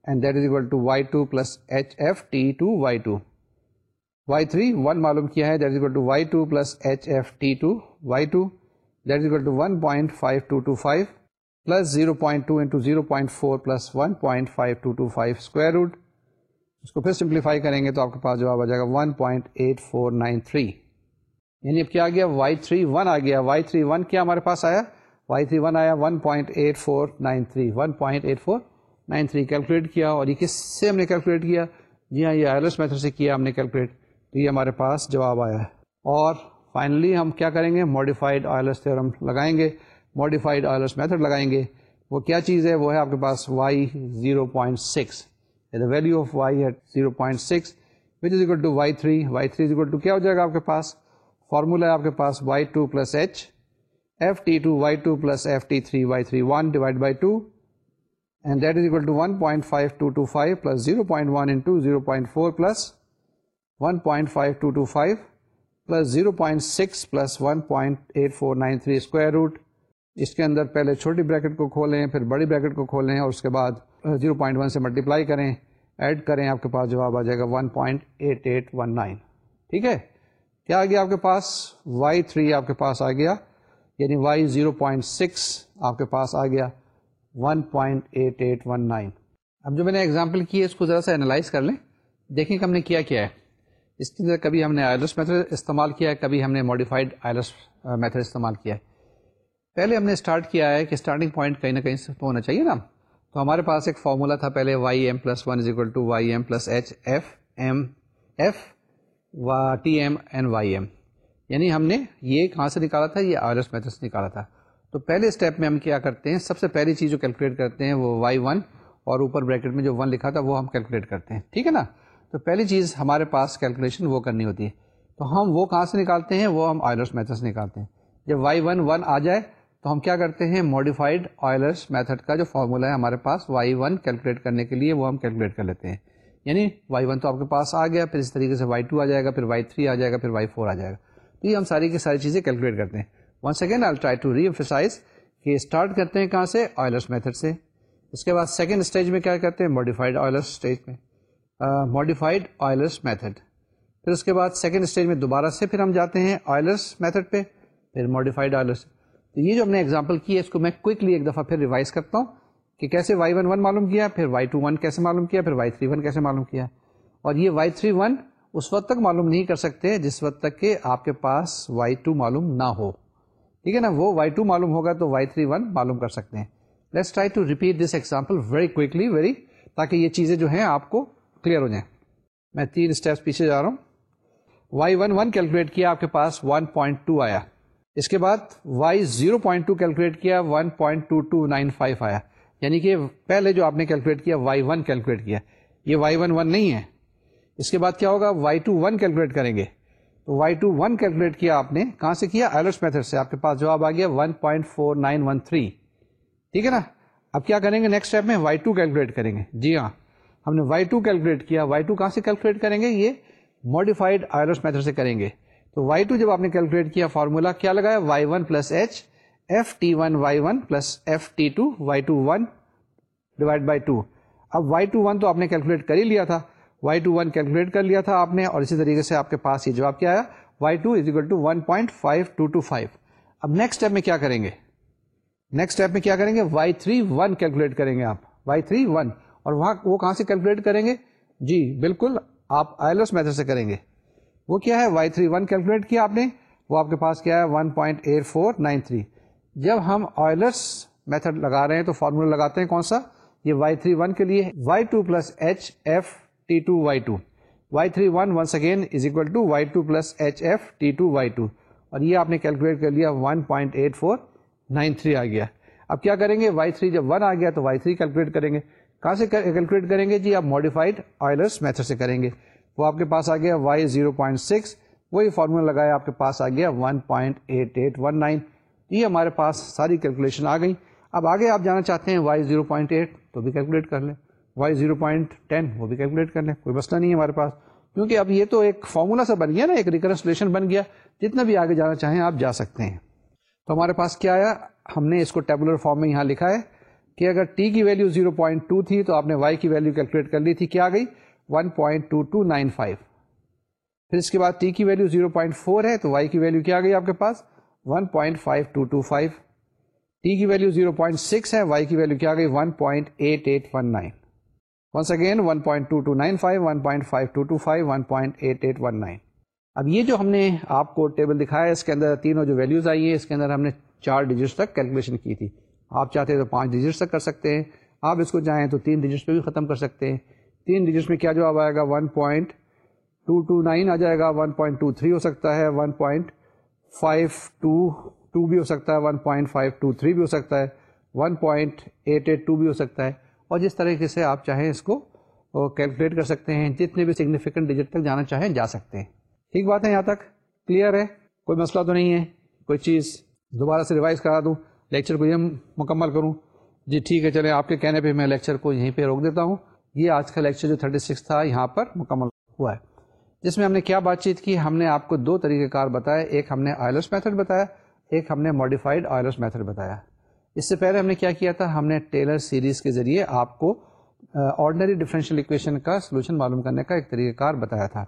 and that is equal to Y two plus H F T two Y two Y three one معلوم کیا ہے that is equal to Y two plus H F T two Y two that is equal to one point five two two five plus zero point two into zero point four plus one point five two two five square root اس کو پھر سمپلیفائی کریں گے تو آپ کے پاس جواب آ جائے گا one point eight four nine three یعنی اب کیا آ گیا وائی تھری ون آ گیا. وائی تھری ون کیا ہمارے پاس آیا? وائی تھری ون آیا one point eight four nine three one point eight four nine three calculate کیا اور یہ کس سے ہم نے کیلکولیٹ کیا؟ جی ہاں یہ آئلس میتھڈ سے کیا ہم نے کیلکولیٹ تو یہ ہمارے پاس جواب آیا ہے۔ اور فائنلی ہم کیا کریں گے؟ ماڈیفائڈ آئلس تھیورم لگائیں گے۔ ماڈیفائڈ آئلس میتھڈ لگائیں گے۔ وہ کیا چیز ہے؟ وہ ہے آپ کے پاس Y zero point six the value of Y at zero point six which is equal to Y three Y three is equal to کیا ہو جائے گا آپ کے پاس؟ فارمولا ہے آپ کے پاس Y two plus H F T two Y two plus F T three Y three one divide by two and that is equal to one point five two two five plus zero point one into zero point four plus one point five two two five plus zero point six plus one point eight four nine three square root اس کے اندر پہلے چھوٹی بریکٹ کو کھولیں، پھر بڑی بریکٹ کو کھولیں اور اس کے بعد زیرو پوائنٹ ون سے ملٹیپلائی کریں ایڈ کریں، آپ کے پاس جواب آ جائے گا one point eight eight one nine ٹھیک ہے؟ کیا آ گیا آپ کے پاس؟ وائی تھری آپ کے پاس آ گیا یعنی وائی زیرو پوائنٹ سکس آپ کے پاس آ گیا one point eight eight one nine اب جو میں نے ایگزامپل کی ہے، اس کو ذرا سا انالائز کر لیں، دیکھیں کہ ہم نے کیا کیا ہے۔ اس کے اندر کبھی ہم نے آئلس میتھڈ استعمال کیا ہے، کبھی ہم نے ماڈیفائڈ آئلس میتھڈ استعمال کیا ہے۔ پہلے ہم نے اسٹارٹ کیا ہے کہ اسٹارٹنگ پوائنٹ کہیں نہ کہیں سے ہونا چاہیے نا۔ تو ہمارے پاس ایک فارمولا تھا پہلے Y M plus one is equal to Y M plus H F M F و T M N Y M یعنی ہم نے یہ کہاں سے نکالا تھا؟ یہ آر ایس میتھڈ سے نکالا تھا۔ تو پہلے اسٹیپ میں ہم کیا کرتے ہیں؟ سب سے پہلی چیز جو کیلکولیٹ کرتے ہیں وہ وائی ون اور اوپر بریکٹ میں جو ون لکھا تھا وہ ہم کیلکولیٹ کرتے ہیں۔ ٹھیک ہے نا؟ تو پہلی چیز ہمارے پاس کیلکولیشن وہ کرنی ہوتی ہے۔ تو ہم وہ کہاں سے نکالتے ہیں؟ وہ ہم آئلرس میتھڈ سے نکالتے ہیں۔ جب وائی ون ون آ جائے تو ہم کیا کرتے ہیں؟ ماڈیفائڈ آئلرس میتھڈ کا جو فارمولا ہے ہمارے پاس وائی ون کیلکولیٹ کرنے کے لیے وہ ہم کیلکولیٹ کر لیتے ہیں۔ یعنی وائی ون تو آپ کے پاس آ گیا، پھر اس طریقے سے وائی ٹو آ جائے گا، پھر وائی تھری آ جائے گا، پھر وائی فور آ جائے گا۔ تو یہ ہم ساری کی ساری چیزیں کیلکولیٹ کرتے ہیں۔ One second I try to reemphasize کہ اسٹارٹ کرتے ہیں کہاں سے؟ آئلرس میتھڈ سے۔ اس کے بعد سیکنڈ اسٹیج میں کیا کرتے ہیں؟ ماڈیفائڈ آئلرس اسٹیج میں۔ Modified Euler's method. پھر اس کے بعد سیکنڈ اسٹیج میں دوبارہ سے پھر ہم جاتے ہیں آئلرس میتھڈ پہ، پھر ماڈیفائڈ آئلرس۔ تو یہ جو ہم نے ایگزامپل کی ہے، اس کو میں کوئکلی ایک دفعہ پھر ریوائز کرتا ہوں کہ کیسے وائی ون ون معلوم کیا، پھر وائی ٹو ون کیسے معلوم کیا، پھر وائی تھری ون کیسے معلوم کیا۔ اور یہ وائی تھری ون اس وقت تک معلوم نہیں کر سکتے جس وقت تک کہ آپ کے پاس وائی ٹو معلوم نہ ہو۔ ٹھیک ہے نا؟ وہ وائی ٹو معلوم ہوگا تو وائی تھری ون معلوم کر سکتے ہیں۔ Let's try to repeat this example very quickly very تاکہ یہ چیزیں جو ہیں آپ کو کلیئر ہو جائیں۔ میں تین اسٹیپس پیچھے جا رہا ہوں۔ وائی ون ون کیلکولیٹ کیا آپ کے پاس ون پوائنٹ ٹو آیا۔ اس کے بعد Y zero point two calculate کیا one point two two nine five آیا۔ یعنی کہ پہلے جو آپ نے کیلکولیٹ کیا وائی ون کیلکولیٹ کیا۔ یہ وائی ون ون نہیں ہے۔ اس کے بعد کیا ہوگا؟ وائی ٹو ون کیلکولیٹ کریں گے۔ تو وائی ٹو ون کیلکولیٹ کیا آپ نے۔ کہاں سے کیا؟ آئلس میتھڈ سے۔ آپ کے پاس جواب آ گیا one point four nine one three ٹھیک ہے نا؟ اب کیا کریں گے؟ نیکسٹ اسٹیپ میں وائی ٹو کیلکولیٹ کریں گے۔ جی ہاں۔ ہم نے وائی ٹو کیلکولیٹ کیا. وائی ٹو کہاں سے کیلکولیٹ کریں گے؟ یہ ماڈیفائڈ آئلس میتھڈ سے کریں گے. تو وائی ٹو جب آپ نے کیلکولیٹ کیا فارمولا کیا لگایا؟ Y one plus H F T one Y one plus F T two Y two one divide by two اب وائی ٹو ون تو آپ نے کیلکولیٹ کر ہی لیا تھا. وائی ٹو ون کیلکولیٹ کر لیا تھا آپ نے اور اسی طریقے سے آپ کے پاس یہ جواب کیا آیا. Y two is equal to one point five two two five اب نیکسٹ اسٹیپ میں کیا کریں گے؟ نیکسٹ اسٹیپ میں کیا کریں گے؟ وائی تھری ون کیلکولیٹ کریں گے آپ. وائی تھری ون اور وہاں وہ کہاں سے کیلکولیٹ کریں گے؟ جی بالکل، آپ آئلس میتھڈ سے کریں گے۔ وہ کیا ہے؟ وائی تھری ون کیلکولیٹ کیا آپ نے؟ وہ آپ کے پاس کیا ہے؟ One point eight four nine three. جب ہم آئلس میتھڈ لگا رہے ہیں تو فارمولا لگاتے ہیں کون سا؟ یہ وائی تھری ون کے لیے Y two plus H F T two Y two. Y three one once again is equal to Y two plus H F T two Y two. اور یہ آپ نے کیلکولیٹ کر لیا، one point eight four nine three آ گیا۔ اب کیا کریں گے؟ وائی تھری جب ون آ گیا تو وائی تھری کیلکولیٹ کریں گے۔ کہاں سے کیلکولیٹ کریں گے؟ جی آپ ماڈیفائڈ آئلرس میتھڈ سے کریں گے۔ وہ آپ کے پاس آ گیا وائی زیرو پوائنٹ سکس وہی فارمولا لگایا آپ کے پاس آ گیا one point eight eight one nine یہ ہمارے پاس ساری کیلکولیشن آ گئی۔ اب آگے آپ جانا چاہتے ہیں وائی زیرو پوائنٹ ایٹ تو بھی کیلکولیٹ کر لیں۔ وائی زیرو پوائنٹ ٹین وہ بھی کیلکولیٹ کر لیں۔ کوئی مسئلہ نہیں ہے ہمارے پاس۔ کیونکہ اب یہ تو ایک فارمولا سا بن گیا نا، ایک ریکنسلیشن بن گیا۔ جتنا بھی آگے جانا چاہیں آپ جا سکتے ہیں۔ تو ہمارے پاس کیا آیا؟ ہم نے اس کو ٹیبولر فارم میں یہاں لکھا ہے۔ کہ اگر ٹی کی ویلو 0.2 تھی تو آپ نے وائی کی ویلو کیلکولیٹ کر لی تھی، کیا گئی؟ 1.2295 پھر اس کے بعد ٹی کی ویلو 0.4 ہے تو وائی کی ویلو کیا گئی آپ کے پاس؟ 1.5225 ٹی کی ویلو 0.6 ہے، وائی کی ویلو کیا گئی؟ 1.8819 ونس اگین 1.2295 1.5225 1.8819 اب یہ جو ہم نے آپ کو ٹیبل دکھایا اس کے اندر تینوں جو ویلوز آئی ہیں، اس کے اندر ہم نے چار ڈیجٹس تک کیلکولیشن کی تھی۔ آپ چاہتے ہیں تو پانچ ڈیجٹس تک کر سکتے ہیں۔ آپ اس کو چاہیں تو تین ڈیجٹس پہ بھی ختم کر سکتے ہیں۔ تین ڈیجٹس میں کیا جواب آئے گا؟ One point two two nine آ جائے گا۔ ون پوائنٹ ٹو تھری ہو سکتا ہے۔ One point five two two بھی ہو سکتا ہے۔ One point five two three بھی ہو سکتا ہے۔ One point eight eight two بھی ہو سکتا ہے۔ اور جس طریقے سے آپ چاہیں اس کو کیلکولیٹ کر سکتے ہیں، جتنے بھی سگنیفیکنٹ ڈیجٹ تک جانا چاہیں جا سکتے ہیں۔ ٹھیک بات ہے، یہاں تک کلیئر ہے۔ کوئی مسئلہ تو نہیں ہے۔ کوئی چیز دوبارہ سے ریوائز کرا دوں۔ لیکچر کو یہ مکمل کروں۔ جی ٹھیک ہے، چلیں آپ کے کہنے پہ میں لیکچر کو یہیں پہ روک دیتا ہوں۔ یہ آج کا لیکچر جو 36 تھا، یہاں پر مکمل ہوا ہے۔ جس میں ہم نے کیا بات چیت کی؟ ہم نے آپ کو دو طریقہ کار بتایا ایک ہم نے آئلس میتھڈ بتایا، ایک ہم نے ماڈیفائڈ آئلس میتھڈ بتایا۔ اس سے پہلے ہم نے کیا کیا تھا؟ ہم نے ٹیلر سیریز کے ذریعے آپ کو آرڈنری ڈفرینشیل اکویشن کا سولوشن معلوم کرنے کا ایک طریقہ کار بتایا تھا۔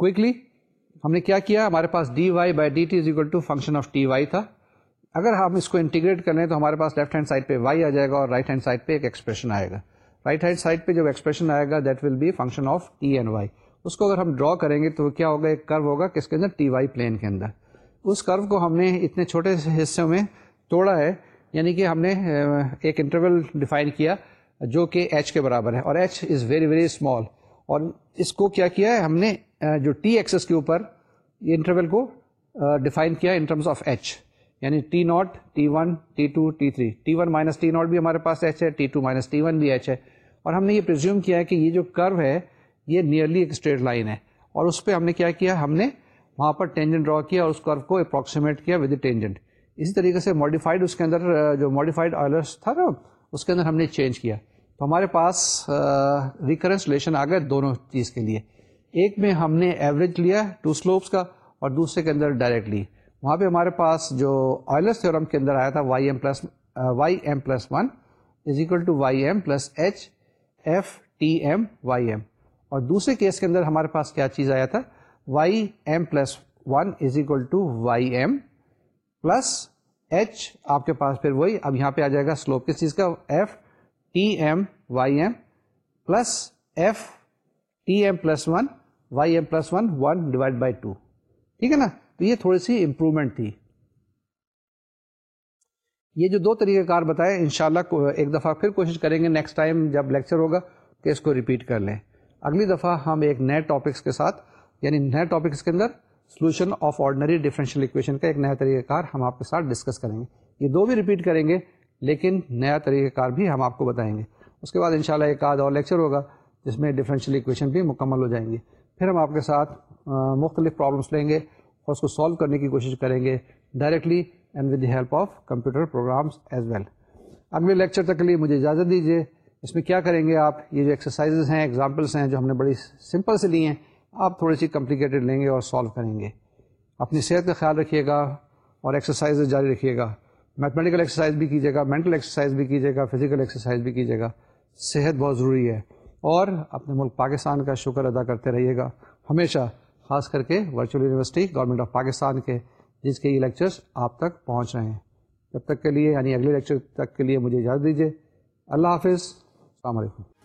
کوئکلی ہم نے کیا کیا؟ ہمارے پاس d y by d t is equal to function of t y تھا۔ اگر ہم اس کو انٹیگریٹ کر لیں تو ہمارے پاس لیفٹ ہینڈ سائڈ پہ وائی آ جائے گا اور رائٹ ہینڈ سائڈ پہ ایک ایکسپریشن آئے گا۔ رائٹ ہینڈ سائڈ پہ جب ایکسپریشن آئے گا that will be function of t and y اس کو اگر ہم ڈرا کریں گے تو کیا ہوگا؟ ایک کرو ہوگا کس کے اندر؟ ٹی وائی پلین کے اندر۔ اس کرو کو ہم نے اتنے چھوٹے سے حصوں میں توڑا ہے یعنی کہ ہم نے ایک انٹرول ڈیفائن کیا جو کہ ایچ کے برابر ہے اور h is very very small اور اس کو کیا کیا ہے؟ ہم نے جو ٹی ایکسس کے اوپر یہ انٹرول کو ڈیفائن کیا ان ٹرمز آف ایچ یعنی t naught, t one, t two, t three. T one minus t naught بھی ہمارے پاس ایچ ہے، t two minus t one بھی ایچ ہے۔ اور ہم نے یہ پرزیوم کیا ہے کہ یہ جو کرو ہے، یہ نیئرلی ایک اسٹریٹ لائن ہے۔ اور اس پہ ہم نے کیا کیا؟ ہم نے وہاں پر ٹینجنٹ ڈرا کیا اور اس کرو کو اپروکسیمیٹ کیا ود ٹینجنٹ اسی طریقے سے ماڈیفائڈ اس کے اندر جو ماڈیفائڈ آئلرس تھا نا، اس کے اندر ہم نے چینج کیا۔ تو ہمارے پاس ریکرنس ریلیشن آ گئے دونوں چیز کے لیے۔ ایک میں ہم نے ایوریج لیا ٹو سلوپس کا اور دوسرے کے اندر ڈائریکٹ لی۔ وہاں پہ ہمارے پاس جو آئلس تھیورم کے اندر آیا تھا y m plus y m plus one is equal to y m plus h f t m y m اور دوسرے کیس کے اندر ہمارے پاس کیا چیز آیا تھا؟ Y m plus one is equal to y m plus h آپ کے پاس پھر وہی، اب یہاں پہ آ جائے گا سلوپ کس چیز کا؟ F t m y m plus f t m plus one y m plus one one divide by two ٹھیک ہے نا؟ تو یہ تھوڑی سی امپروومنٹ تھی۔ یہ جو دو طریقہ کار بتائے ان شاء اللہ ایک دفعہ پھر کوشش کریں گے نیکسٹ ٹائم جب لیکچر ہوگا کہ اس کو ریپیٹ کر لیں۔ اگلی دفعہ ہم ایک نئے ٹاپکس کے ساتھ یعنی نئے ٹاپکس کے اندر solution of ordinary differential equation کا ایک نیا طریقہ کار ہم آپ کے ساتھ ڈسکس کریں گے۔ یہ دو بھی ریپیٹ کریں گے، لیکن نیا طریقہ کار بھی ہم آپ کو بتائیں گے۔ اس کے بعد انشاءاللہ ایک آدھ اور لیکچر ہوگا۔ جس میں ڈفرینشیل ایکویشن بھی مکمل ہو جائیں گی پھر ہم آپ کے ساتھ مختلف پرابلمس لیں گے اور اس کو سالو کرنے کی کوشش کریں گے directly and with the help of computer programs as well اگلے لیکچر تک کے لیے مجھے اجازت دیجیے اس میں کیا کریں گے آپ؟ یہ جو ایکسرسائزز ہیں ایگزامپلس ہیں جو ہم نے بڑی سمپل سے لی ہیں، آپ تھوڑی سی کمپلیکیٹڈ لیں گے اور سالو کریں گے۔ اپنی صحت کا خیال رکھیے گا اور ایکسرسائز جاری رکھیے گا۔ میتھمیٹیکل ایکسرسائز بھی کیجیے گا مینٹل ایکسرسائز بھی کیجیے گا فزیکل ایکسرسائز بھی کیجیے گا۔ صحت بہت ضروری ہے۔ اور اپنے ملک پاکستان کا شکر ادا کرتے رہیے گا۔ ہمیشہ خاص کر کے virtual university, government of Pakistan کے، جس کے یہ لیکچرس آپ تک پہنچ رہے ہیں۔ جب تک کے لیے یعنی اگلے لیکچر تک کے لیے مجھے اجازت دیجیے اللہ حافظ۔ السلام علیکم۔